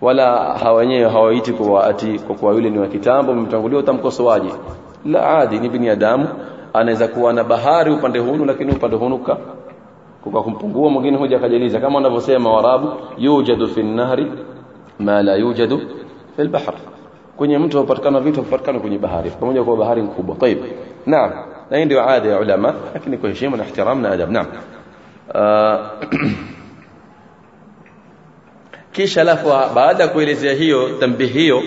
wala hawenyewe hawaiti kwa ati kwa kuwa yule ni wa kitambo mtangulia utamkosoaje la adi ni binadamu anaweza kuwa na bahari upande hunu lakini upande hunu ka kwa kumpungua mwingine hoja akajaliza kama wanavyosema warabu yujadu fi nahri ma la yujadu fi albahr kwenye mto hupatikana vitu hupatikana kwenye bahari pamoja kwa bahari kubwa طيب naam na hii ndio ada ya ulama lakini kwa heshima na ihtiram na adab naam kisha alafu baada ya kuelezea hiyo tambihi hiyo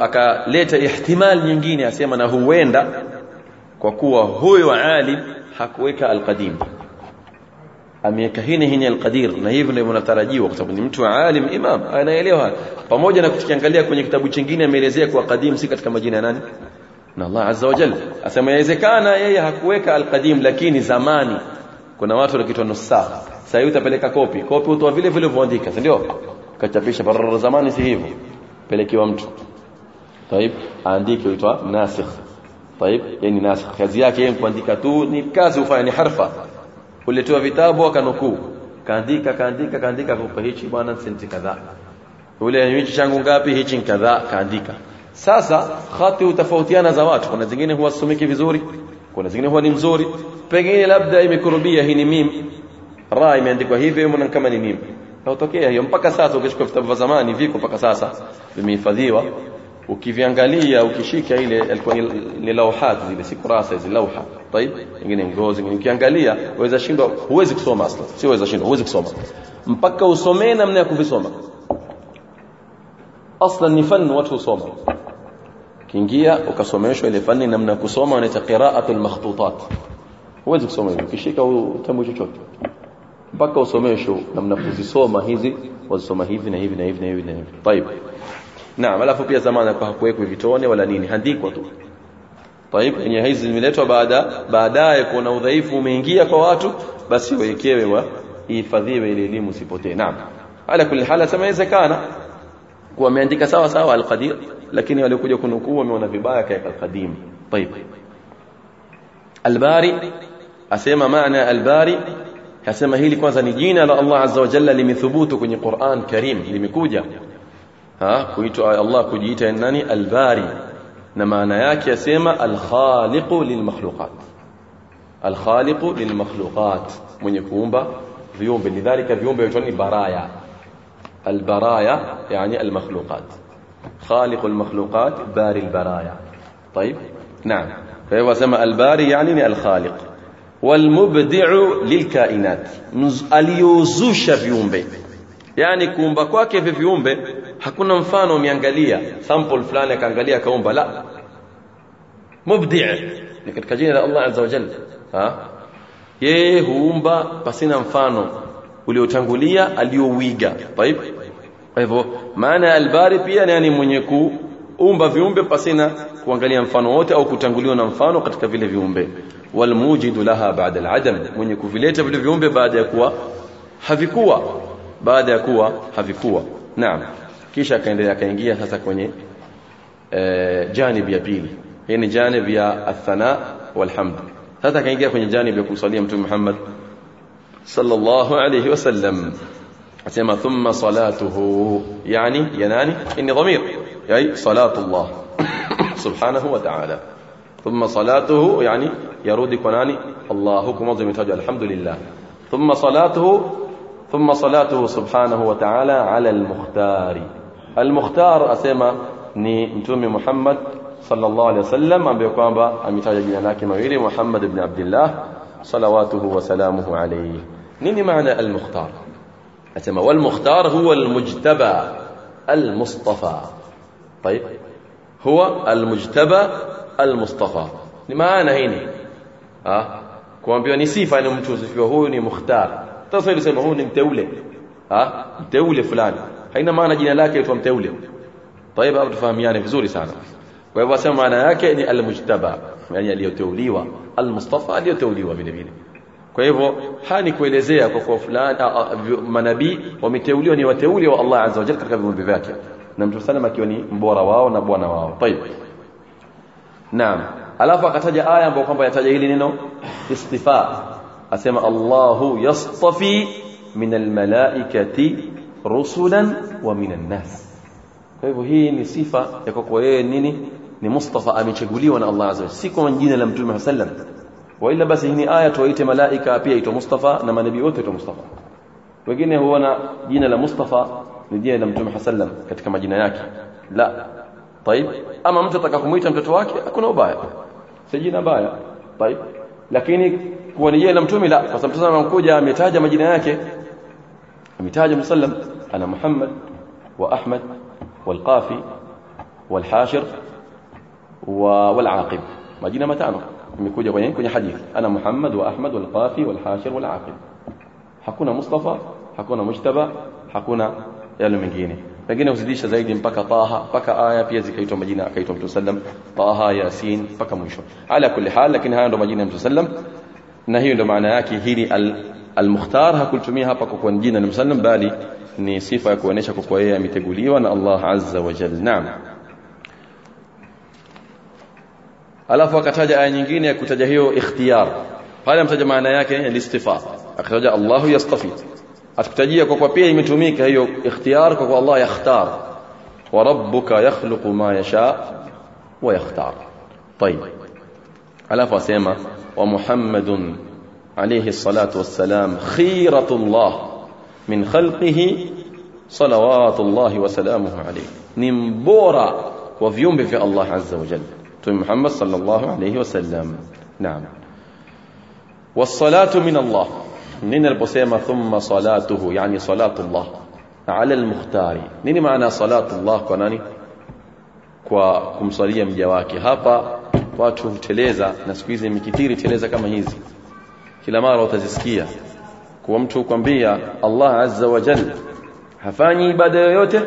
akaleta ihtimal nyingine asema na huenda kwa kuwa huyo alim hakuweka alqadim. Ameweka hini hini alqadir na hivyo ndivyo natarajiwa kwa sababu ni mtu alim imam anaelewa. Pamoja na kukiangalia kwenye kitabu kingine ameelezea kwa qadim si katika majina ya nani? Na Allah azza wa jalla. Asema inawezekana yeye hakuweka alqadim lakini zamani kuna watu walikitwa nusakh sasa hivi utapeleka kopi kopi utoa vile vile ulivyoandika si ndio kachapisha barara zamani si hivyo pelekiwa mtu طيب aandike uitwa nasikh طيب yani nasikh kazi yake yeye kuandika tu ni kazi ufanya ni harfa uletewa vitabu akanukuu kaandika kaandika kaandika kwa hichi bwana senti kadhaa ule hichi changu ngapi hichi kadhaa kaandika sasa khati utafautiana za watu kuna zingine huwa someki vizuri kuna zingine huwa ni mzuri pengine labda imekurubia hii ni mim ra imeandikwa hivi mbona kama ni mim Hautokea hiyo mpaka sasa ukishika vitabu vya zamani viko mpaka sasa vimehifadhiwa ukiviangalia ukishika ile alikuwa ni lauhat zile si kurasa hizi lauha طيب nyingine ngozi ukiangalia waweza shindwa huwezi kusoma asla si waweza shindwa huwezi kusoma mpaka usomee namna ya kuvisoma aslan ni fani watu husoma kiingia ukasomeshwa ile fani namna ya kusoma wanaita qira'atul makhtutat huwezi kusoma hivyo ukishika utambo chochote mpaka usomeshwe namna kuzisoma hizi wazisoma hivi na hivi na hivi na hivi na hivi طيب naam alafu pia zamani kwa hakuwekwa vitone wala nini handikwa tu طيب yenye hizi zimeletwa baada baadaye kuna udhaifu umeingia kwa watu basi wawekewe wa ihifadhiwe ile elimu sipotee naam ala kulli hala samawezekana kuwa ameandika sawa sawa alqadir lakini waliokuja kunukuu wameona vibaya kaeka alqadim طيب albari asema maana albari asema hili kwanza ni jina la Allah azza wa jalla limethubutu kwenye Qur'an Karim limekuja ha kuitwa Allah kujiita nani albari na maana yake asema alkhaliqu lilmakhluqat alkhaliqu lilmakhluqat mwenye kuumba viumbe lidhalika viumbe huitwa ni baraya albaraya yani almakhluqat خالق المخلوقات باري البرايا طيب نعم فهو سمى الباري يعني الخالق والمبدع للكائنات aliyozusha viumbe yani kuumba kwake hivi viumbe hakuna mfano umeangalia sample fulani akaangalia akaumba la mubdi' ni katika jina la Allah azza wa jalla ha yeye huumba pasina mfano uliotangulia aliouiga طيب kwa hivyo maana albari pia yani mwenye kuumba viumbe pasina kuangalia mfano wote au kutanguliwa na mfano katika vile viumbe والموجد لها بعد العدم. من يكون في ليتا بالفيومبي بعد يكوى هذي كوى بعد يكوى هذي نعم كيشا كان لها كان جيا كوني جانب يا يعني جانب يا الثناء والحمد هسا كان جيا كوني جانب يكون صلى محمد صلى الله عليه وسلم ثم ثم صلاته يعني يناني اني ضمير اي صلاه الله سبحانه وتعالى ثم صلاته يعني يرود كناني الله هو كمظم الحمد لله ثم صلاته ثم صلاته سبحانه وتعالى على المختار. المختار أسيما ني متومي محمد صلى الله عليه وسلم أم بيقوان با أم يتاجي محمد بن عبد الله صلواته وسلامه عليه. نيني معنى المختار. أسيما والمختار هو المجتبى المصطفى. طيب هو المجتبى المصطفى ni maana hini ah kuambiwa ni sifa ni mtu usifiwa huyu ni mukhtar sasa ile sema huyu ni mteule ah mteule fulani haina maana jina lake aitwa mteule طيب hapo tufahamiane vizuri sana kwa hivyo sema maana yake ni almujtaba yani aliyoteuliwa almustafa aliyoteuliwa vile vile kwa hivyo hani kuelezea kwa kwa fulani manabii wameteuliwa ni wateuli wa Allah azza wa jalla katika viumbe vyake na mtu sana akiwa ni mbora wao na bwana wao طيب Naam. Alafu akataja aya ambayo kwamba yataja hili neno istifa. Asema Allahu yastafi min almalaikati rusulan wa min an-nas. Kwa hivyo hii ni sifa ya kwa yeye nini? Ni Mustafa amechaguliwa na Allah azza si kwa jina la Mtume sallam. Wa ila basi hii ni aya tuwaite malaika pia itwa Mustafa na manabii wote itwa Mustafa. Wengine huona jina la Mustafa ni jina la Mtume sallam katika majina yake. La, طيب ama mtu atakapomwita mtoto wake hakuna ubaya si jina baya طيب lakini kuwa ni jina la mtume la kwa sababu mtume amekuja ametaja majina yake ametaja musallam ana Muhammad wa Ahmad والقافي والحاشر والعاقب majina matano imekuja kwenye kwenye hadithi ana Muhammad wa Ahmad wal Qafi wal Hashir wal Aqib hakuna Mustafa hakuna Mujtaba hakuna yale mengine pengine uzidisha zaidi mpaka Taha mpaka aya pia zikaitwa majina akaitwa Mtume sallam Taha Yasin mpaka mwisho ala kulli hal lakini haya ndo majina ya Mtume sallam na hiyo ndo maana yake hili al al-mukhtar hakulitumia hapa kwa kuwa jina la msallam bali ni sifa ya kuonesha kwa kuwa yeye ameteguliwa na Allah azza wa jalla naam alafu akataja aya nyingine ya kutaja hiyo ikhtiyar pale amtaja maana yake listifa akataja Allahu yastafi atakutajia kwa kuwa pia imetumika hiyo ikhtiyar kwa kuwa Allah yakhtar wa rabbuka yakhluqu ma yasha wa yakhtar طيب alafu asema wa muhammadun عليه الصلاة والسلام خيرة الله من خلقه صلوات الله وسلامه عليه نمبورا وفيوم في الله عز وجل محمد صلى الله عليه وسلم نعم والصلاة من الله نين البسيمة ثم صلاته يعني صلاة الله. على المختار. نين معنى صلاة الله كناني؟ كم صليا مجواكي هابا واتو تليزا. نسكيزي مكتيري تليزا كما هيزي. كلا مارا وتزسكية كومتو كمبيا الله عز وجل. هفاني بعد يوته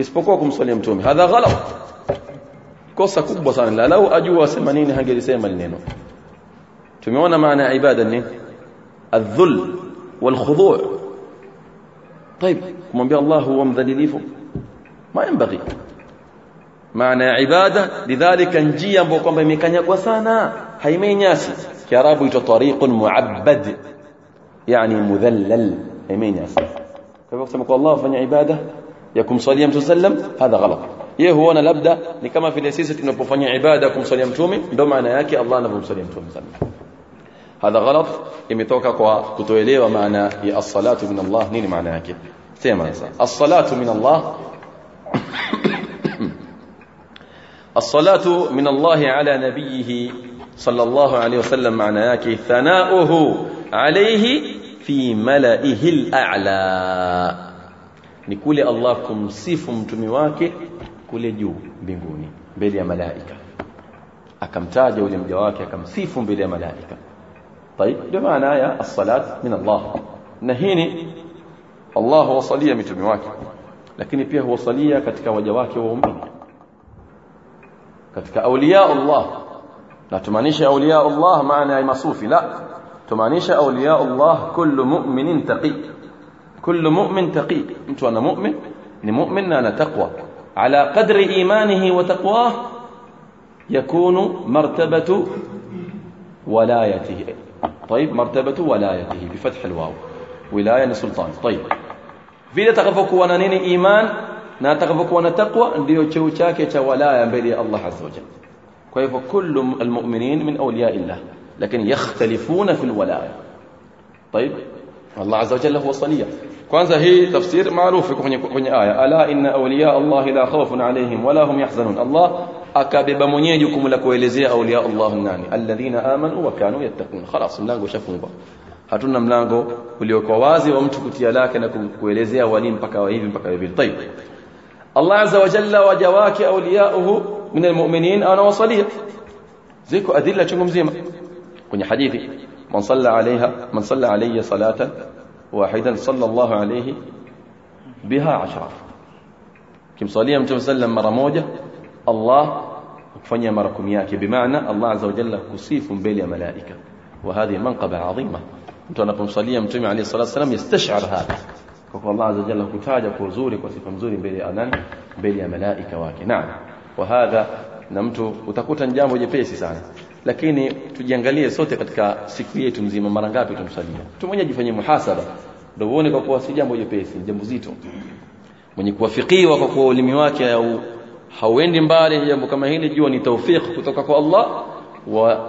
اسبقوا كم صليا متومي هذا غلط. كوسا كبسان لا لو أجوا سمانين هنجل سيما لنينو تميونا معنى عبادة نين؟ الذل والخضوع. طيب ومن بي الله هو مذللي فوق ما ينبغي. معنى عبادة لذلك نجي أبوكم بميكان يقوسانا هاي ما يناسي. يا رب طريق معبد. يعني مذلل. هاي ما يناسي. طيب، كيف يقول الله فاني عبادة. يكم صلي الله وسلم هذا غلط. إيه هو أنا لابدأ كما في الأسيسة إنه فاني عبادة يكم صلي الله وسلم دو معنى ياكي الله نفهم صلي الله وسلم هذا غلط. يمتوكا كوا كتوليه ومعنى الصلاة من الله. نين معنى هكي ثم الصلاة من الله. الصلاة من الله على نبيه صلى الله عليه وسلم معنى هكي ثناؤه عليه في ملئه الأعلى. نقول الله كم سيفم تميواك كل جو بيقوني بلي ملائكة. أكم تاجي ولم جواك أكم سيفم بلي طيب بمعنى يا الصلاة من الله. نهيني الله وصلية مثل بمعك لكن فيها وصلية كتك وجواك وومين كتك أولياء الله. لا تمانيش أولياء الله معنى أي صوفي لا. تمانيش أولياء الله كل مؤمن تقي. كل مؤمن تقي. أنت أنا مؤمن؟ لمؤمننا أنا تقوى. على قدر إيمانه وتقواه يكون مرتبة ولايته. طيب مرتبة ولايته بفتح الواو. ولاية يعني لسلطان طيب. فيلا تغفك وأنا نيني إيمان لا تغفك وأنا تقوى ديو تشو تشاكي تشا بلي الله عز وجل. كيف كل المؤمنين من أولياء الله لكن يختلفون في الولاية. طيب. الله عز وجل هو الصليه كوانزا هي تفسير معروف في كوني آية. ألا إن أولياء الله لا خوف عليهم ولا هم يحزنون. الله akabeba mwenyewe jukumu la kuelezea awliya Allah nani alladhina amanu wa kanu yattaqun خلاص mlango ushafungwa hatuna mlango uliokuwa wazi wa mtu kutia lake na kuelezea wali mpaka wa hivi mpaka hivi طيب Allah azza wa jalla waja wake awliyauhu min almu'minin ana wasalia ziko adilla chungu mzima kwenye hadithi man salla alaiha man salla alayya salatan wahidan sallallahu alayhi biha ashra kimsalia mtume sallam mara moja Allah kufanya marakumi yake. Bimaana Allah azza wa jalla kusifu mbele ya malaika. Wa hadhihi manqaba adhima mtu anapomsalia mtume alayhi salatu wasallam yastash'ar hadha. Kwa kuwa Allah azza wa jalla kutaja kwa uzuri kwa sifa nzuri mbele ya nani? Mbele ya malaika wake. Naam. Wa hadha na mtu utakuta jambo jepesi sana. Lakini tujiangalie sote katika siku yetu mzima mara ngapi tumsalia? Mtu jifanye muhasaba ndio uone kwa kuwa si jambo jepesi jambo zito. Mwenye kuwafikiwa kwa kuwa ulimi wake au hauendi mbali jambo kama hili jua ni tawfik kutoka kwa Allah.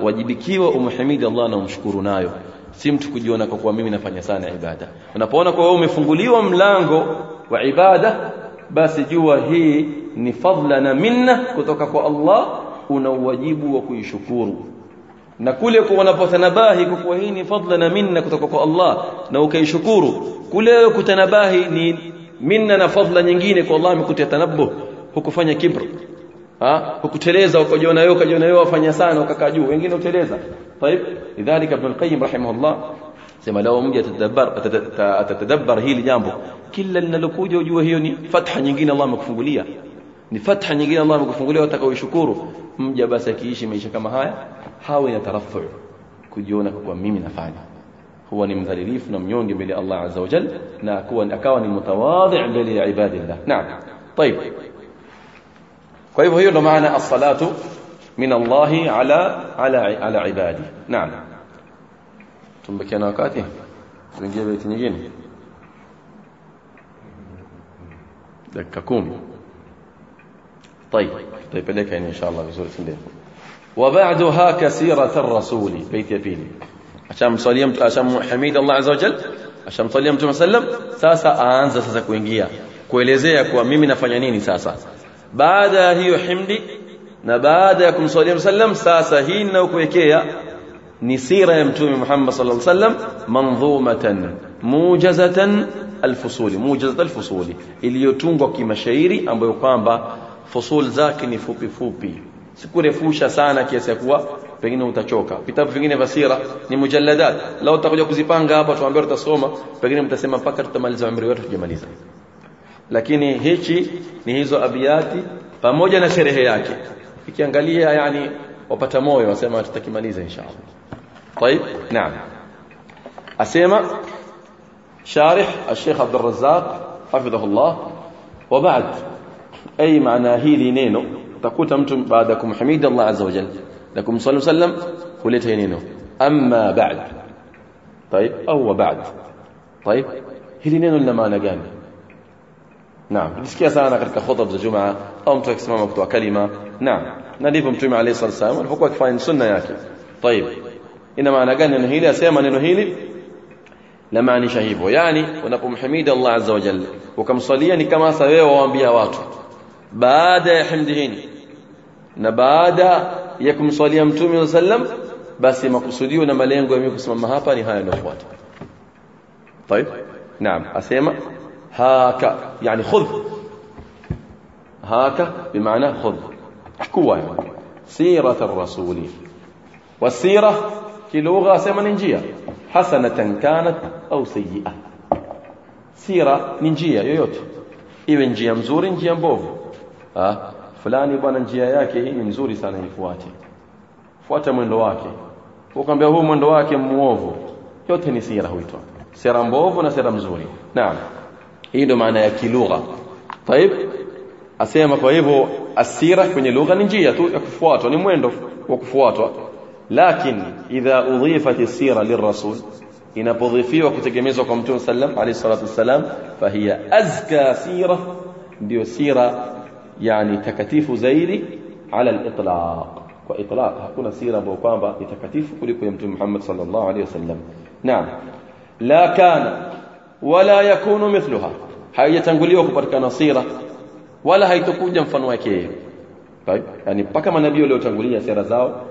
Wajibikiwa umhimidi Allah na umshukuru nayo. Si mtu kujiona kwa kuwa mimi nafanya sana ibada. Unapoona kwa wewe umefunguliwa mlango wa ibada basi jua hii ni fadla na minna kutoka kwa Allah. Una uwajibu wa kuishukuru. Na kule kwa unapotanabahi kwa kuwa hii ni fadla na minna kutoka kwa Allah na ukaishukuru kule kutanabahi ni minna na fadla nyingine kwa Allah amekutia tanabbuh hukufanya kibr ha hukuteleza ukajiona wewe ukajiona wewe wafanya sana ukakaa juu wengine uteleza طيب lidhalika ibn al-qayyim rahimahullah sema lao mja atadabbar atatadabbar hili jambo kila linalokuja ujue hiyo ni fatha nyingine Allah amekufungulia ni fatha nyingine Allah amekufungulia utakaoishukuru mja basi akiishi maisha kama haya hawe na tarafu kujiona kwa mimi nafanya huwa ni mdhalilifu na mnyonge mbele Allah azza wa jalla na akawa ni mutawadhi mbele ya ibadillah naam طيب فهو هي له معنى الصلاة من الله على على على عباده. نعم. ثم كان وقاته من جيبه تنجين دككم طيب. طيب لك يعني إن شاء الله بسورة الليل. وبعدها كسيرة الرسول. بيت يبيني. عشان مصليم عشان حميد الله عز وجل. عشان مصليم صلى الله عليه وسلم ساسا انزا ساسا كوينجيا. kuelezea kuwa mimi nafanya nini sasa baada ya hiyo himdi na baada ya kumswalia sallam sasa hii ninayokuwekea ni sira ya mtume Muhammad sallallahu alaihi wasallam mandhumatan mujazatan alfusuli mujazat alfusuli iliyotungwa kimashairi ambayo kwamba fusul zake ni fupi fupi sikurefusha sana kiasi kuwa pengine utachoka vitabu vingine vya sira ni mujalladat lao utakuja kuzipanga hapa tuambie tutasoma pengine mtasema mpaka tutamaliza umri wetu tujamaliza lakini hichi ni hizo abiyati pamoja na sherehe yake ikiangalia yani wapata moyo wasema tutakimaliza inshallah طيب نعم اسمع شارح الشيخ عبد الرزاق حفظه الله وبعد اي معنى hili neno utakuta mtu baada kumhimidi Allah azza wa jalla na kumsallu sallam huleta neno amma ba'd طيب au ba'd طيب hili neno lina maana gani نعم. تسكي سانا كتك خطب الجمعة أم تك سمع مكتوع كلمة. نعم. نديب متوم عليه صلى الله عليه وسلم الحكوة كفاين سنة ياكي طيب. إنما أنا قلنا نهيلي أسيما نهيلي لما أني شهيبه. يعني ونقوم حميد الله عز وجل. وكم صليني كما سوي وانبيا واتو بعد حمدهين نبعد يكم صلي متوم صلى الله عليه وسلم. بس ما قصدي ونما لينقوا يمكن سمع مهابا. نهاية نخوات طيب. نعم. أسيما. هاكا يعني خذ. هاكا بمعنى خذ. احكوا سيرة الرسول. والسيرة كلغة سيما ننجية حسنة كانت أو سيئة. سيرة ننجية يوت إذا نجية مزور نجية مبوف فلان يبان نجية ياكي نزوري سانا يفواتي فواتا من دواكي وكان بيهو من دواكي موفو. يوتني سيرة ويتو سيرة مبوف ونسيرة مزوري نعم. Hii ndio maana ya kilugha طيب asema kwa hivyo asira kwenye lugha ni njia tu ya kufuatwa ni mwendo wa kufuatwa lakini idha udhifat asira lirrasul inapodhifiwa kutegemezwa kwa mtume sallam alayhi salatu wasalam fahiya azka sira ndio sira yani takatifu zaidi ala al-itlaq kwa itlaq hakuna sira ambayo kwamba ni takatifu kuliko ya mtume Muhammad sallallahu alayhi wasallam naam la kana wala yakunu mithluha. Haijatanguliwa kupatikana sira wala haitokuja mfano wake. Yani mpaka manabii waliotangulia sira zao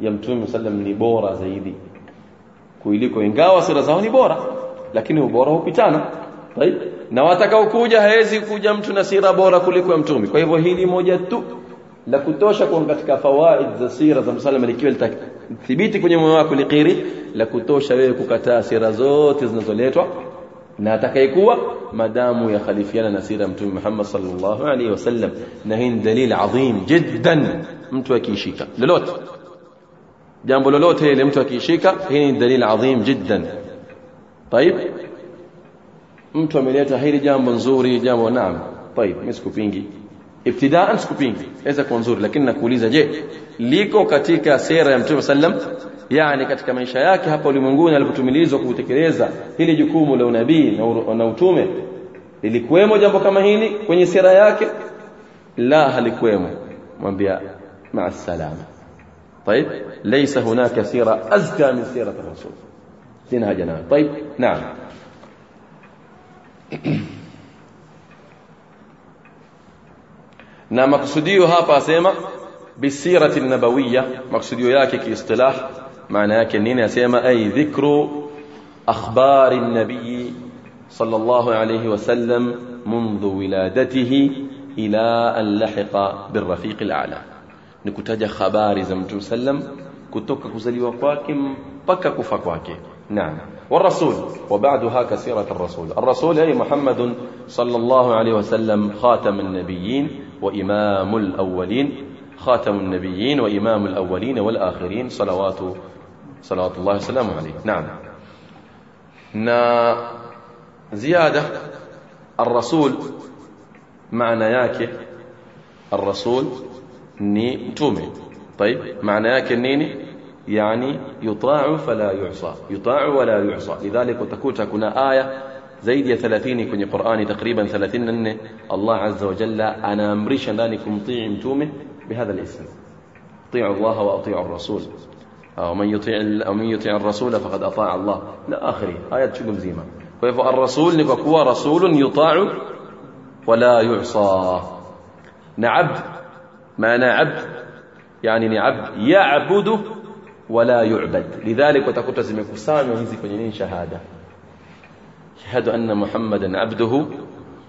ya mtume sallam ni bora zaidi kuliko ingawa sira zao ni bora lakini ubora hupitana. Right? na watakaokuja hawezi kuja mtu na sira bora kuliko ya mtume. Kwa hivyo hili moja tu la kutosha kwa katika fawaid za sira za msalama likiwa litathibiti kwenye moyo wako likiri la kutosha wewe kukataa sira zote zinazoletwa na atakayekuwa madamu ya khalifiana na sira mtume Muhammad sallallahu alaihi wasallam na hii ni dalil adhim jiddan mtu akishika lolote jambo lolote ile mtu akishika hii ni dalil adhim jiddan طيب mtu ameleta hili jambo nzuri jambo naam طيب mimi sikupingi ibtidaan sikupingi inaweza kuwa nzuri lakini nakuuliza je liko katika sera ya mtume sallam yani katika maisha yake hapa ulimwenguni alipotumilizwa kutekeleza hili jukumu la unabii na utume lilikuwemo jambo kama hili kwenye sera yake la halikuwemo mwambia maa salama طيب ليس هناك سيرة أزكى من سيرة الرسول سينها جنان طيب نعم na maksudio hapa asema bisirati nabawiyya maksudio yake kiistilah yake nini asema ay dhikru akhbari nabii صلى الله عليه وسلم منذ ولادته إلى أن لحق بالرفيق الأعلى. نكتج خبار زمت سلم كتوك كزلي وقاكم بكا كفاكواك نعم. والرسول وبعدها كسيرة الرسول. الرسول أي محمد صلى الله عليه وسلم خاتم النبيين وإمام الأولين. خاتم النبيين وإمام الأولين والآخرين صلوات صلوات الله وسلامه عليه. نعم. نا زيادة الرسول معنى yake الرسول ni mtume طيب معنى yake nini يعني يطاع فلا يعصى يطاع ولا يعصى. لذلك utakuta kuna aya zaidi ya 30 kwenye Qur'ani takriban 34 Allah azza wa jalla anaamrisha ndani kumtii mtume بهذا الاسم. أطيعوا الله وأطيعوا الرسول. ومن يطيع ومن يطيع الرسول فقد أطاع الله. لا آخره آيات شو زيما ويفو الرسول نكو رسول يطاع ولا يعصى. نعبد. ما نعبد يعني نعبد. يعبد ولا يعبد. لذلك وتكوت زمك سامي ونزي كنين شهادة. شهد أن محمدا عبده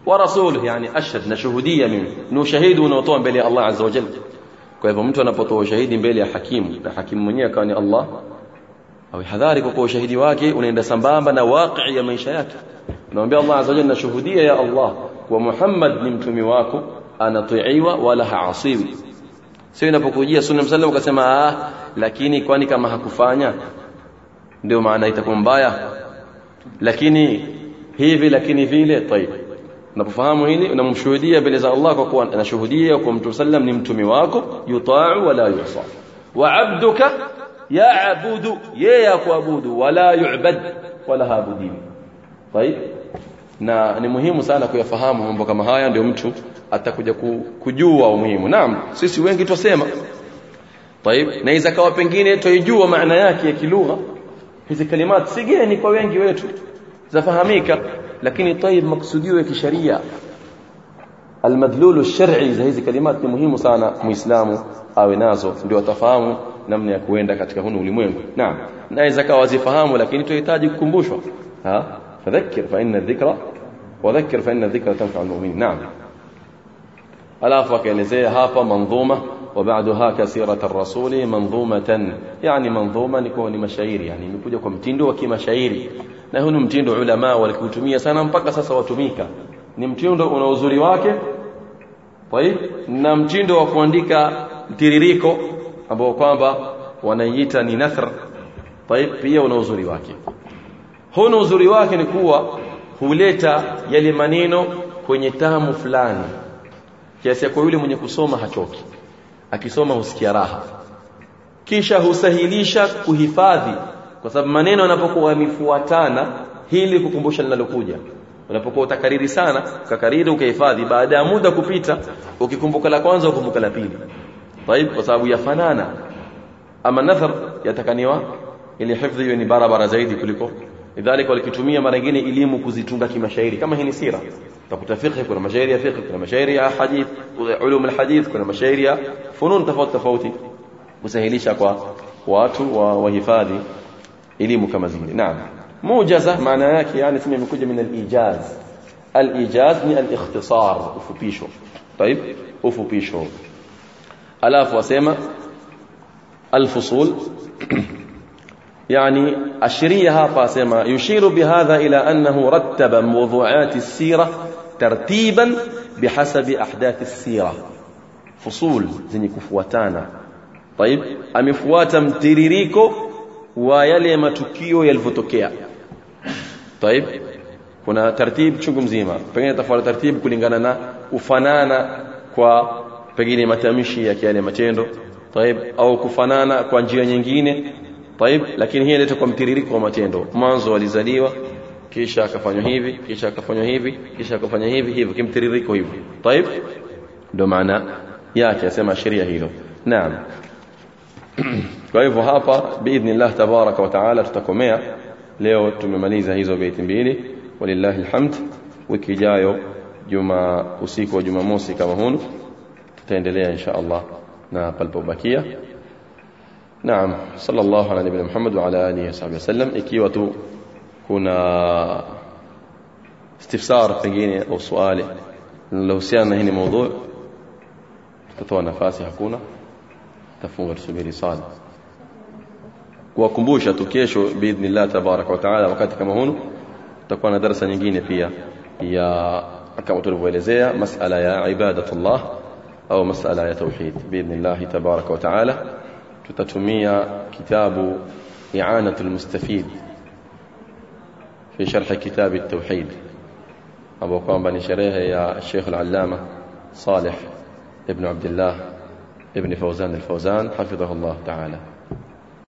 ورسوله. يعني أشهد. نشهدية منه. نشهد ونطوم بلي الله عز وجل. Kwa hivyo mtu anapotoa ushahidi mbele ya hakimu na hakimu mwenyewe akawa ni Allah au hadhari kwa ushahidi wake unaenda sambamba na waqi ya maisha yake. Unamwambia Allah azza wa jalla nashuhudia ya Allah kwa Muhammad ni mtumi wako anatiiwa wala haasiwi. Sio inapokujia sunna msallam ukasema ah lakini kwani kama hakufanya? Ndio maana itakuwa mbaya. Lakini hivi lakini vile tayib unapofahamu hili unamshuhudia mbele za Allah kwa kuwa anashuhudia kwa mtu sallam ni mtumi wako yuta'u wala yusa wa abduka ya'budu yeye kuabudu wala yu'bad wala habudiwi tayib na ni muhimu sana kuyafahamu mambo kama haya ndio mtu atakuja kujua umuhimu naam sisi wengi twasema طيب na iza kawa pengine tuijua maana yake ya kilugha hizi kalimat sigeni kwa wengi wetu zafahamika Lakini طيب maksudio ya kisharia almadlul alshar'i za hizi kalimat ni muhimu sana muislamu awe nazo ndio atafahamu namna ya kuenda katika hunu ulimwengu naam na iza kawa zifahamu lakini tunahitaji kukumbushwa ha fadhakkir fa inna dhikra wadhakkir fa inna dhikra tanfa'u almu'minin naam alafu akaelezea hapa manzuma وبعدها كسيرة الرسول منظومة يعني منظومة نكون mashairi yani imekuja kwa mtindo wa kimashairi na huu ni mtindo ulama walikutumia sana mpaka sasa watumika ni mtindo una uzuri wake طيب na mtindo wa kuandika mtiririko ambao kwamba wanaiita ni nathr طيب pia una uzuri wake huna uzuri wake ni kuwa huleta yale maneno kwenye tamu fulani kiasi ya kwa yule mwenye kusoma hachoki akisoma husikia raha kisha husahilisha kuhifadhi kwa sababu maneno yanapokuwa yamefuatana hili kukumbusha linalokuja unapokuwa utakariri sana ukakariri ukahifadhi baada ya muda kupita ukikumbuka la kwanza ukumbuka la pili طيب kwa sababu yafanana ama nathar yatakaniwa ili hifdhi hiyo ni barabara zaidi kuliko lidhalika walikitumia mara nyingine elimu kuzitunga kimashairi kama hii ni sira utakuta fiqh kuna mashairi ya fiqh kuna mashairi ya hadith ulum alhadith kuna mashairi ya funun tofauti tofauti kusahilisha kwa watu wa wahifadhi elimu kama zile naam mujaza maana yake yani sema imekuja min alijaz alijaz ni alikhtisar ufupisho طيب ufupisho alafu wasema الفصول يعني أشريها قاسما يشير بهذا إلى أنه رتب موضوعات السيرة ترتيبا بحسب أحداث السيرة. فصول زني كفواتانا. طيب أم فواتا متريريكو ويلي ما تكيو يلفتوكيا. طيب هنا ترتيب شكم زيما. فقين تفعل ترتيب كل إنغانا وفنانا كوا فقيني ما تمشي يكيالي ما تيندو. طيب أو كفنانا كوانجيا نينجيني. طيب لكن هي ليتكم متيريكو ومتندو منذ ولزاليوا كيشا كفانيو هيفي كيشا كفانيو هيفي كيشا كفانيو هيفي هيفي كم تريريكو هيفي طيب دو معنى ياكي اسمع شريع هيلو. نعم. طيب، ويفو هابا بإذن الله تبارك وتعالى تتكمية ليو تمماليزا هيزو بيت بيلي ولله الحمد. وكي جايو جمع أسيك وجمع موسي كما تتندليا إن شاء الله. نعم، نا قلبو بكية. نعم. صلى الله على نبينا محمد وعلى آله وصحبه وسلم. إكيوة كنا استفسار فقيني أو سؤال لو سيانا هنا موضوع. تتوانا فاسي هكونا تفون غرسو بيري صاد وكمبوشة كيشو بإذن الله تبارك وتعالى. وقت كما هون. تكون درسا نجيني فيها. يا كما تربو مسألة يا عبادة الله. أو مسألة يا توحيد. بإذن الله تبارك وتعالى. Tutatumia kitabu i'anatul mustafid في شرح كتاب التوحيد. أبو قام بني شريه يا الشيخ العلامة صالح ابن عبد الله ابن فوزان الفوزان حفظه الله تعالى.